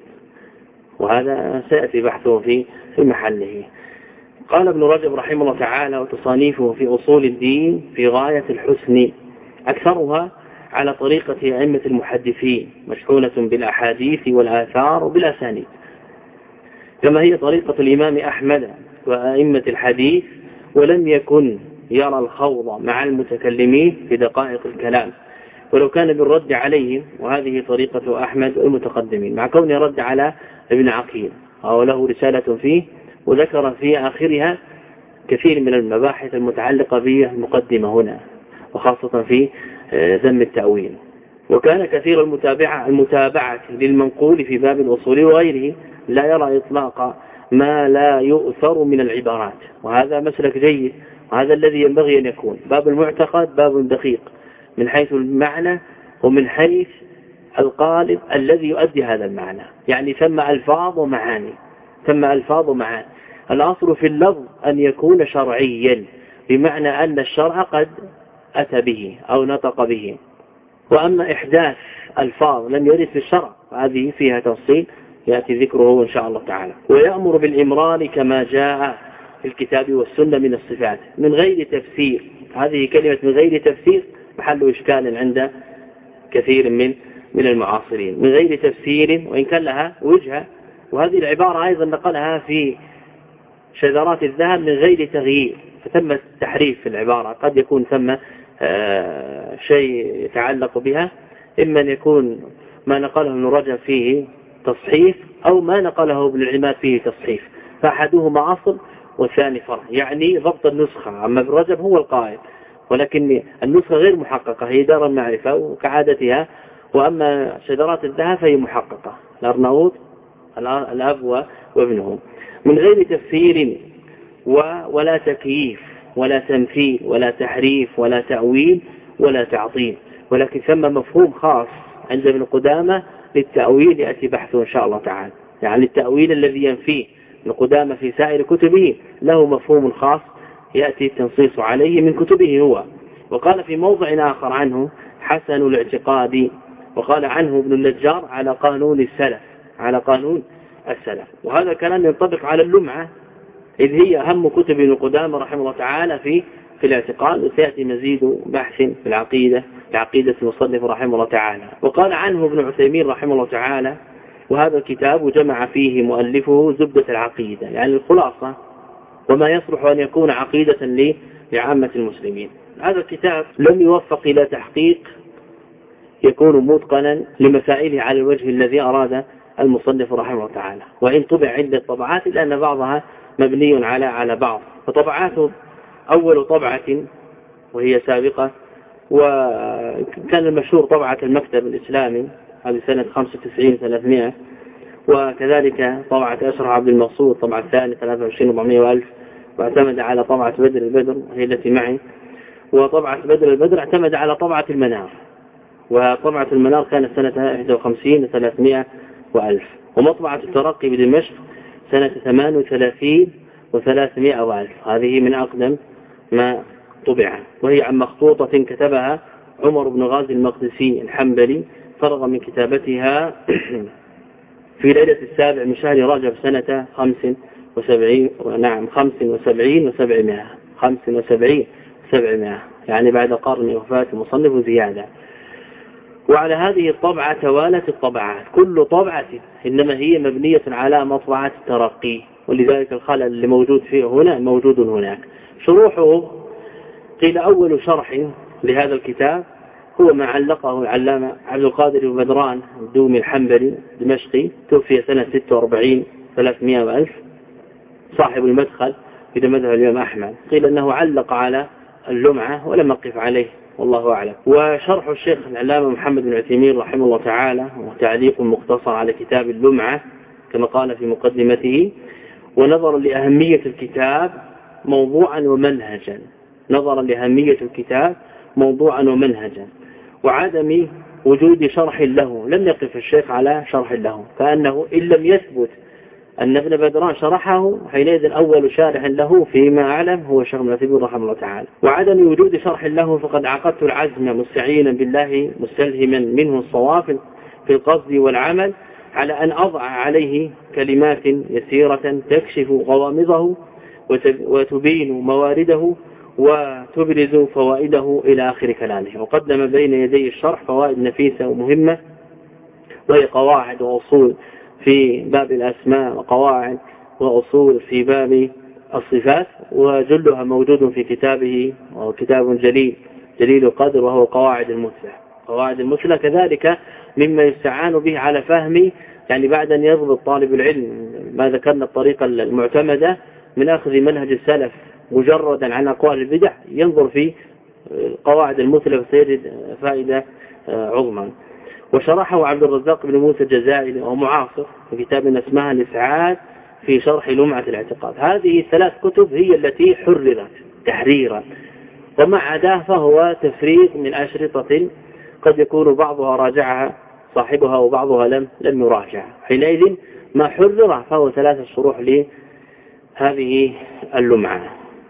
وهذا سيأتي بحثه في في محله. قال ابن رجب رحمه الله تعالى وتصانيفه في أصول الدين في غاية الحسن. أكثرها على طريقة أئمة المحدثين مشحونة بالأحاديث والآثار وبالأسانيد. كما هي طريقة الإمام أحمد وأئمة الحديث ولم يكن يرى الخوض مع المتكلمين في دقائق الكلام. ولو كان بالرد عليهم وهذه طريقة أحمد المتقدمين مع كونه رد على ابن عقيل. أو له رسالة فيه وذكر في آخرها كثير من المباحث المتعلقة بالمقدمة هنا وخاصة في ذم التأويل. وكان كثير المتابعة المتابعة للمنقول في باب الأصول وغيره لا يرى إطلاق ما لا يؤثر من العبارات. وهذا مسلك جيد. وهذا الذي ينبغي أن يكون. باب المعتقد باب دقيق. من حيث المعنى ومن حيث القالب الذي يؤدي هذا المعنى. يعني ثم ألفاظ ومعاني. ثم ألفاظ ومعاني. الأصل في اللفظ أن يكون شرعيا. بمعنى أن الشرع قد أتى به أو نطق به. وأما إحداث ألفاظ لم يرد في الشرع هذه فيها تفصيل يأتي ذكره إن شاء الله تعالى. ويأمر بالإمرار كما جاء في الكتاب والسنة من الصفات من غير تفسير. هذه كلمة من غير تفسير محل إشكال عند كثير من من المعاصرين. من غير تفسير وإن كان لها وجهة. وهذه العبارة أيضا نقلها في شذرات الذهب من غير تغيير فثم تحريف في العبارة قد يكون ثم شيء يتعلق بها إما أن يكون ما نقله ابن رجب فيه تصحيف أو ما نقله ابن العماد فيه تصحيف. فأحدهما أصل والثاني فرع. يعني ضبط النسخة. أما ابن رجب هو القائد ولكن النسخة غير محققة هي دار المعرفة وكعادتها. وأما شجرات الذهب فهي محققة. الأرناؤوط الأب وابنه من غير تفسير ولا تكييف. ولا تمثيل ولا تحريف ولا تأويل ولا تعطيل. ولكن ثم مفهوم خاص عند ابن قدامة للتأويل يأتي بحثه إن شاء الله تعالى. يعني التأويل الذي ينفيه ابن قدامة في سائر كتبه له مفهوم خاص يأتي التنصيص عليه من كتبه هو. وقال في موضع آخر عنه حسن الاعتقاد وقال عنه ابن النجار على قانون السلف على قانون السلف. وهذا كلام ينطبق على اللمعة إذ هي أهم كتب ابن رحمه الله تعالى في في الاعتقاد وسيأتي مزيد بحث في العقيدة في عقيدة المصنف رحمه الله تعالى. وقال عنه ابن عثيمين رحمه الله تعالى وهذا الكتاب جمع فيه مؤلفه زبدة العقيدة يعني الخلاصة وما يصلح أن يكون عقيدة لعامة المسلمين. هذا الكتاب لم يوفق إلى تحقيق يكون متقنا لمسائله على الوجه الذي أراد المصنف رحمه الله تعالى. وإن طبع عدة طبعات إلا أن بعضها مبني على على بعض. فطبعاته أول طبعة وهي سابقة وكان المشهور طبعة المكتب الإسلامي هذه سنة 95 300 وكذلك طبعة أسرع عبد المقصود طبعة الثانية 23 400 وألف واعتمد على طبعة بدر البدر وهي التي معي. وطبعة بدر البدر اعتمد على طبعة المنار وطبعة المنار كانت سنة 51 300 وألف. ومطبعة الترقي بدمشق سنة 38 و300 وألف. هذه من أقدم ما طبع. وهي عن مخطوطة كتبها عمر بن غازي المقدسي الحنبلي فرغ من كتابتها في ليلة السابع من شهر رجب سنة خمس وسبعين نعم خمس وسبعين وسبعمائة خمس وسبعين وسبعمائة. يعني بعد قرن وفاة المصنف زيادة. وعلى هذه الطبعة توالت الطبعات. كل طبعة إنما هي مبنية على مطبعة الترقي. ولذلك الخلل اللي موجود فيه هنا موجود هناك. شروحه قيل أول شرح لهذا الكتاب هو ما علقه العلامة عبد القادر بن بدران الدومي الحنبلي دمشقي توفي سنة 46 300 وألف صاحب المدخل في مذهب الإمام أحمد. قيل أنه علق على اللمعة ولم أقف عليه. والله أعلم. وشرح الشيخ العلامة محمد بن عثيمين رحمه الله تعالى وتعليق مختصر على كتاب اللمعة كما قال في مقدمته ونظرا لأهمية الكتاب موضوعا ومنهجا. نظرا لأهمية الكتاب موضوعا ومنهجا. وعدم وجود شرح له. لم يقف الشيخ على شرح له فأنه إن لم يثبت أن ابن بدران شرحه حينئذ أول شارح له فيما أعلم هو الشيخ ابن رحمه الله تعالى. وعدم وجود شرح له فقد عقدت العزم مستعينا بالله مستلهما منه الصواب في القصد والعمل على أن أضع عليه كلمات يسيرة تكشف غوامضه وتبين موارده وتبرز فوائده إلى آخر كلامه. وقدم بين يدي الشرح فوائد نفيسة ومهمة وهي قواعد وأصول في باب الأسماء وقواعد وأصول في باب الصفات وجلها موجود في كتابه وهو كتاب جليل جليل القدر وهو قواعد المثلى قواعد المثلى كذلك مما يستعان به على فهم يعني بعد أن يضبط طالب العلم ما ذكرنا الطريقة المعتمدة من أخذ منهج السلف مجردا عن أقوال البدع ينظر في قواعد المثلى فسيجد فائدة عظمى. وشرحه عبد الرزاق بن موسى الجزائري ومعاصر في كتاب اسمها الإسعاد في شرح لمعة الاعتقاد. هذه الثلاث كتب هي التي حررت تحريرا ومع عداه فهو تفريغ من أشرطة قد يكون بعضها راجعها صاحبها وبعضها لم لم يراجع حينئذ ما حرر فهو ثلاثة شروح لهذه اللمعة.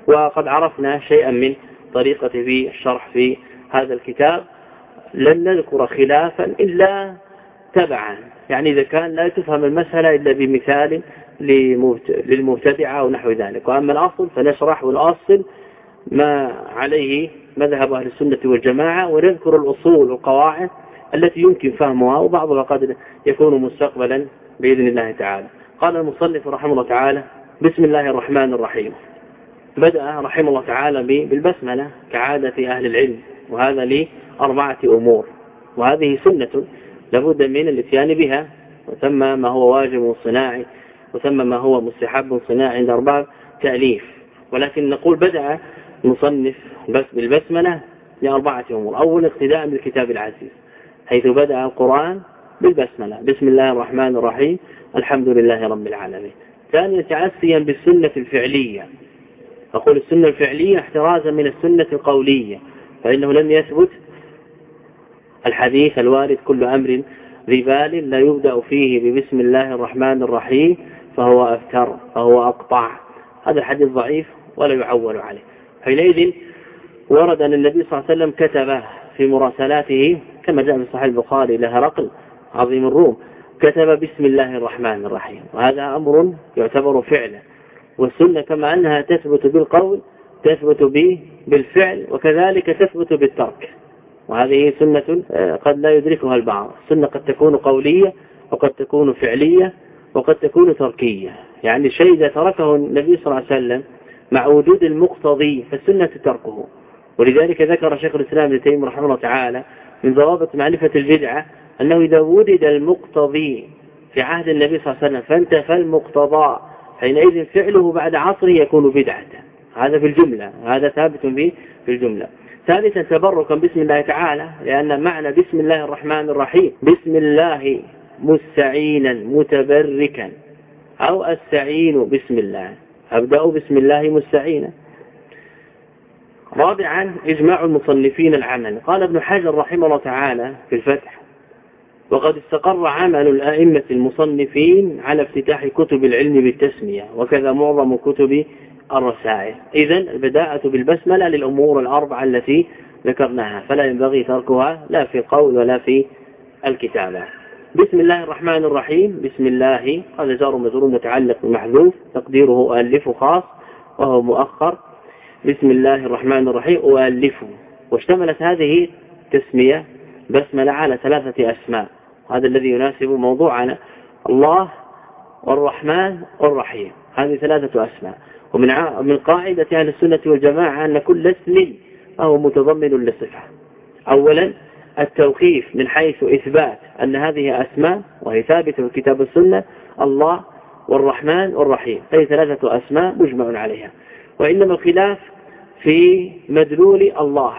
وقد عرفنا شيئا من طريقة في الشرح في هذا الكتاب. لن نذكر خلافا إلا تبعا. يعني إذا كان لا تفهم المسألة إلا بمثال للمبتدعة ونحو ذلك. وأما الأصل فنشرح والأصل ما عليه مذهب أهل السنة والجماعة ونذكر الأصول والقواعد التي يمكن فهمها وبعضها قد يكون مستقبلا بإذن الله تعالى. قال المصنف رحمه الله تعالى بسم الله الرحمن الرحيم. بدأ رحمه الله تعالى بالبسملة كعادة أهل العلم وهذا لأربعة أمور وهذه سنة لابد من الإتيان بها وثم ما هو واجب صناعي وثم ما هو مستحب صناعي عند أرباب تأليف. ولكن نقول بدأ مصنف بس بالبسملة لأربعة أمور. أول اقتداء بالكتاب العزيز حيث بدأ القرآن بالبسملة. بسم الله الرحمن الرحيم الحمد لله رب العالمين. ثانيا تعسيا بالسنة الفعلية. أقول السنة الفعلية احترازا من السنة القولية فإنه لم يثبت الحديث الوارد كل أمر ذي بال لا يبدأ فيه ببسم الله الرحمن الرحيم فهو أفتر فهو أقطع. هذا الحديث ضعيف ولا يعول عليه. حينئذ ورد أن النبي صلى الله عليه وسلم كتب في مراسلاته كما جاء في صحيح البخاري لهرقل عظيم الروم. كتب بسم الله الرحمن الرحيم. وهذا أمر يعتبر فعلا. والسنة كما أنها تثبت بالقول تثبت بالفعل وكذلك تثبت بالترك. وهذه سنة آه، قد لا يدركها البعض. السنة قد تكون قولية وقد تكون فعلية وقد تكون تركية. يعني الشيء إذا تركه النبي صلى الله عليه وسلم مع وجود المقتضي فالسنة تركه ولذلك ذكر شيخ الإسلام ابن تيمية رحمه الله تعالى من ضوابط معرفة البدعة أنه إذا وجد المقتضي في عهد النبي صلى الله عليه وسلم فانتفى المقتضى حينئذ فعله بعد عصره يكون بدعة. هذا في الجملة هذا ثابت في الجملة. ثالثا تبركا بسم الله تعالى لأن معنى بسم الله الرحمن الرحيم بسم الله مستعينا متبركا أو أستعين بسم الله أبدأ بسم الله مستعينا. رابعا إجماع المصنفين العمل. قال ابن حجر رحمه الله تعالى في الفتح وقد استقر عمل الآئمة المصنفين على افتتاح كتب العلم بالتسمية وكذا معظم كتب الرسائل. إذا البداءة بالبسملة للأمور الأربعة التي ذكرناها فلا ينبغي تركها لا في القول ولا في الكتابة. بسم الله الرحمن الرحيم. بسم الله. هذا جار مجرور متعلق بمحذوف تقديره ألف خاص وهو مؤخر. بسم الله الرحمن الرحيم. أؤلفه واشتملت هذه تسمية بسملة على ثلاثة أسماء. هذا الذي يناسب موضوعنا. الله والرحمن والرحيم. هذه ثلاثة أسماء. ومن من قاعدة أهل السنة والجماعة أن كل اسم فهو متضمن لصفة أولا التوقيف من حيث إثبات أن هذه أسماء وهي ثابتة في الكتاب والسنة الله والرحمن والرحيم. هذه ثلاثة أسماء مجمع عليها. وإنما الخلاف في مدلول الله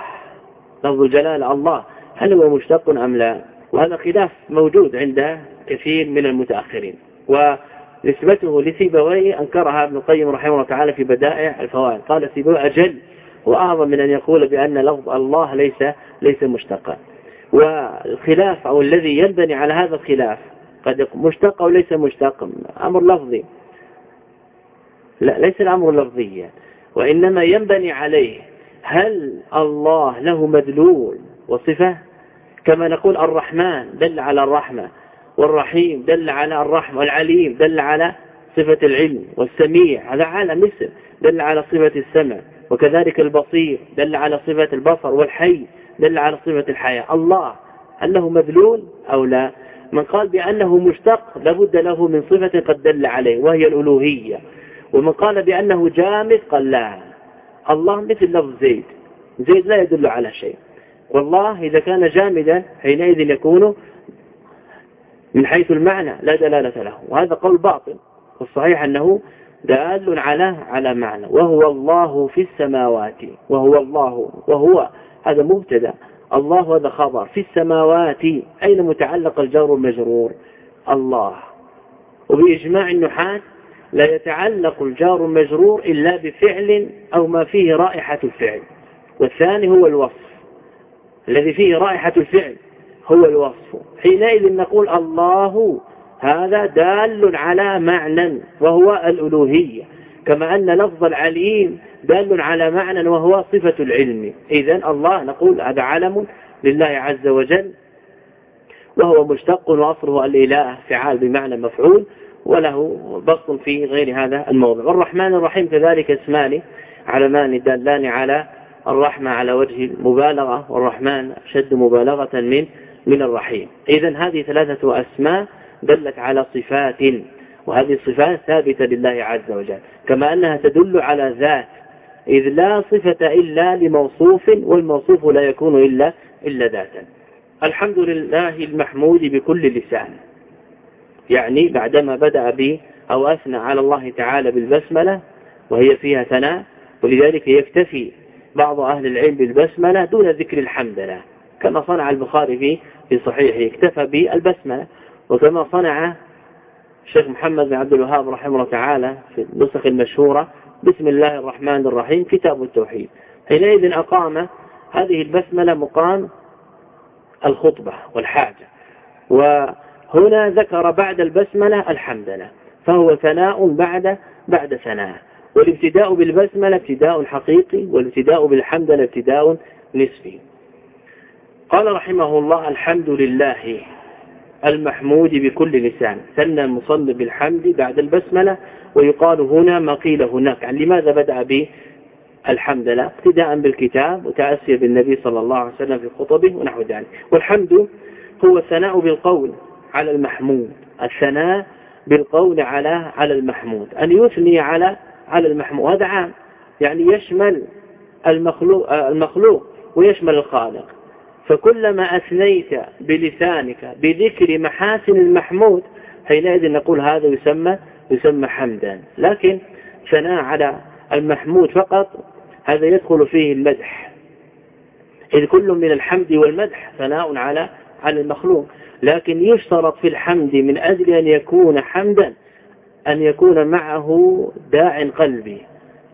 لفظ الجلال الله. هل هو مشتق أم لا؟ وهذا خلاف موجود عند كثير من المتأخرين. ونسبته لسيبويه أنكرها ابن القيم رحمه الله تعالى في بدائع الفوائد. قال سيبويه أجل وأعظم من أن يقول بأن لفظ الله ليس ليس مشتقا. والخلاف أو الذي ينبني على هذا الخلاف قد مشتق أو ليس مشتق أمر لفظي. لا ليس الأمر لفظيا. وإنما ينبني عليه هل الله له مدلول وصفة؟ كما نقول الرحمن دل على الرحمة. والرحيم دل على الرحمة والعليم دل على صفة العلم والسميع هذا عالم مثل دل على صفة السمع وكذلك البصير دل على صفة البصر والحي دل على صفة الحياة. الله هل له مدلول أو لا؟ من قال بأنه مشتق لابد له من صفة قد دل عليه وهي الألوهية. ومن قال بأنه جامد قال لا. الله مثل لفظ زيد. زيد لا يدل على شيء. والله إذا كان جامدا حينئذ يكون من حيث المعنى لا دلالة له. وهذا قول باطل. والصحيح أنه دال على على معنى. وهو الله في السماوات. وهو الله وهو. هذا مبتدأ. الله هذا خبر. في السماوات. أين متعلق الجار والمجرور؟ الله. وبإجماع النحاة لا يتعلق الجار المجرور إلا بفعل أو ما فيه رائحة الفعل. والثاني هو الوصف. الذي فيه رائحة الفعل. هو الوصف. حينئذ نقول الله هذا دال على معنى وهو الألوهية. كما أن لفظ العليم دال على معنى وهو صفة العلم. إذا الله نقول هذا علم لله عز وجل وهو مشتق وأصله الإله فعال بمعنى مفعول وله بسط في غير هذا الموضع. والرحمن الرحيم كذلك اسمان علمان دالان على الرحمة على وجه المبالغة والرحمن أشد مبالغة من من الرحيم. إذا هذه ثلاثة أسماء دلت على صفات وهذه الصفات ثابتة لله عز وجل. كما أنها تدل على ذات إذ لا صفة إلا لموصوف والموصوف لا يكون إلا إلا ذاتا. الحمد لله المحمود بكل لسان. يعني بعدما بدأ به أو أثنى على الله تعالى بالبسملة وهي فيها ثناء ولذلك يكتفي بعض أهل العلم بالبسملة دون ذكر الحمد له كما صنع البخاري في في صحيحه اكتفى بالبسملة. وكما صنع الشيخ محمد بن عبد الوهاب رحمه الله تعالى في النسخ المشهورة بسم الله الرحمن الرحيم كتاب التوحيد. حينئذ أقام هذه البسملة مقام الخطبة والحاجة. وهنا ذكر بعد البسملة الحمد لله فهو ثناء بعد بعد ثناء. والابتداء بالبسملة ابتداء حقيقي والابتداء بالحمد لله ابتداء نسبي قال رحمه الله الحمد لله المحمود بكل لسان. ثنى المصنف بالحمد بعد البسملة ويقال هنا ما قيل هناك. يعني لماذا بدأ به الحمد لله ابتداء بالكتاب وتأسيا بالنبي صلى الله عليه وسلم في خطبه ونحو ذلك. والحمد هو الثناء بالقول على المحمود. الثناء بالقول على على المحمود. أن يثني على على المحمود. هذا عام. يعني يشمل المخلوق المخلوق ويشمل الخالق. فكلما أثنيت بلسانك بذكر محاسن المحمود حينئذ نقول هذا يسمى يسمى حمدا. لكن ثناء على المحمود فقط هذا يدخل فيه المدح. إذ كل من الحمد والمدح ثناء على على المخلوق. لكن يشترط في الحمد من أجل أن يكون حمدا أن يكون معه داع قلبي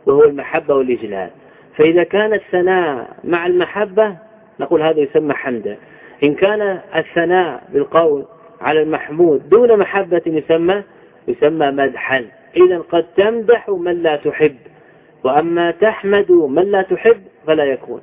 وهو المحبة والإجلال. فإذا كان الثناء مع المحبة نقول هذا يسمى حمدا. إن كان الثناء بالقول على المحمود دون محبة يسمى يسمى مدحا. إذا قد تمدح من لا تحب وأما تحمد من لا تحب فلا يكون.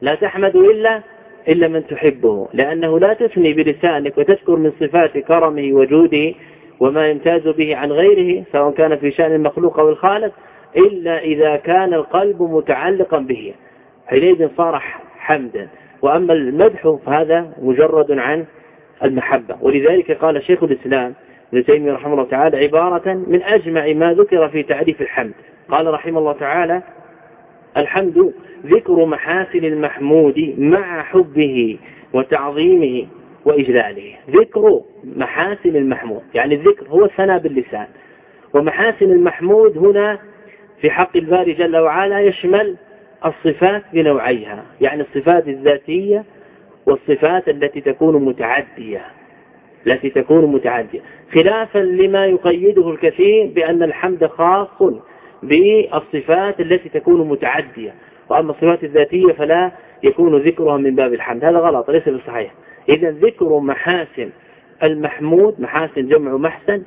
لا تحمد إلا إلا من تحبه لأنه لا تثني بلسانك وتذكر من صفات كرمه وجوده وما يمتاز به عن غيره سواء كان في شأن المخلوق أو الخالق إلا إذا كان القلب متعلقا به. حينئذ صار حمدا. وأما المدح فهذا مجرد عن المحبة. ولذلك قال شيخ الإسلام ابن تيمية رحمه الله تعالى عبارة من أجمع ما ذكر في تعريف الحمد. قال رحمه الله تعالى الحمد ذكر محاسن المحمود مع حبه وتعظيمه وإجلاله. ذكر محاسن المحمود يعني الذكر هو الثناء باللسان. ومحاسن المحمود هنا في حق الباري جل وعلا يشمل الصفات بنوعيها يعني الصفات الذاتية والصفات التي تكون متعدية. التي تكون متعدية. خلافا لما يقيده الكثير بأن الحمد خاص بالصفات التي تكون متعدية. وأما الصفات الذاتية فلا يكون ذكرها من باب الحمد. هذا غلط ليس بالصحيح إذا ذكر محاسن المحمود محاسن جمع محسن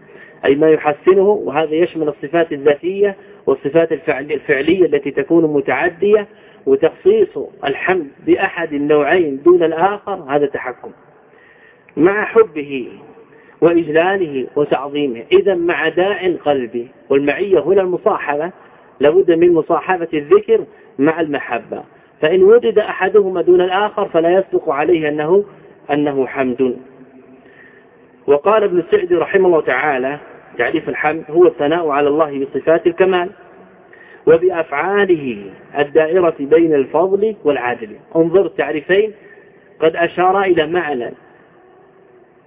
أي ما يحسنه وهذا يشمل الصفات الذاتية والصفات الفعلية التي تكون متعدية وتخصيص الحمد بأحد النوعين دون الآخر هذا تحكم. مع حبه وإجلاله وتعظيمه. إذا مع داع القلب والمعية هنا المصاحبة لابد من مصاحبة الذكر مع المحبة. فإن وجد أحدهما دون الآخر فلا يصدق عليه أنه أنه حمد. وقال ابن سعد رحمه الله تعالى تعريف الحمد هو الثناء على الله بصفات الكمال وبأفعاله الدائرة بين الفضل والعدل. انظر التعريفين قد أشار إلى معنى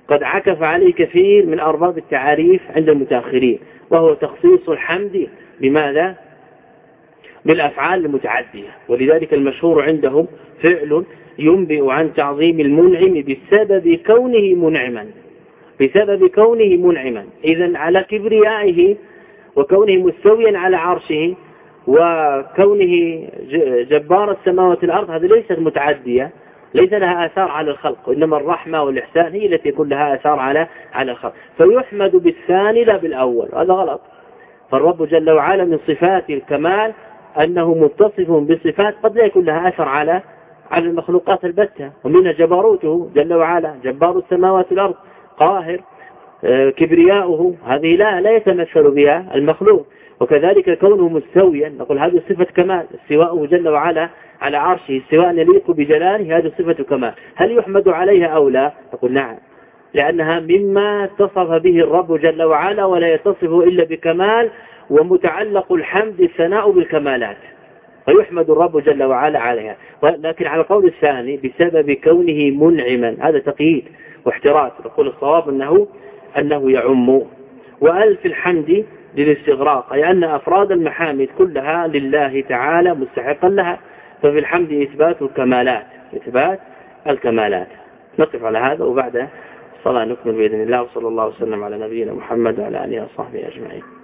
قد عكف عليه كثير من أرباب التعاريف عند المتأخرين وهو تخصيص الحمد بماذا؟ بالأفعال المتعدية. ولذلك المشهور عندهم فعل ينبئ عن تعظيم المنعم بسبب كونه منعما. بسبب كونه منعما. إذا على كبريائه وكونه مستويا على عرشه وكونه جبار السماوات والأرض هذه ليست متعدية. ليس لها آثار على الخلق وإنما الرحمة والإحسان هي التي يكون لها آثار على على الخلق. فيحمد بالثاني لا بالأول هذا غلط. فالرب جل وعلا من صفات الكمال أنه متصف بصفات قد لا يكون لها أثر على على المخلوقات البتة. ومنها جبروته جل وعلا جبار السماوات والأرض. قاهر آه، كبرياؤه هذه لا لا يتمثل بها المخلوق. وكذلك كونه مستويا نقول هذه صفة كمال استواءه جل وعلا على عرشه استواء يليق بجلاله هذه صفة كمال. هل يحمد عليها أو لا؟ نقول نعم. لأنها مما اتصف به الرب جل وعلا ولا يتصف إلا بكمال ومتعلق الحمد الثناء بالكمالات. فيحمد الرب جل وعلا عليها. لكن على القول الثاني بسبب كونه منعما هذا تقييد. واحتراز نقول الصواب أنه أنه يعم. وألف الحمد للاستغراق أي أن أفراد المحامد كلها لله تعالى مستحقا لها ففي الحمد إثبات الكمالات إثبات الكمالات. نقف على هذا وبعد الصلاة نكمل بإذن الله وصلى الله وسلم على نبينا محمد وعلى آله وصحبه أجمعين.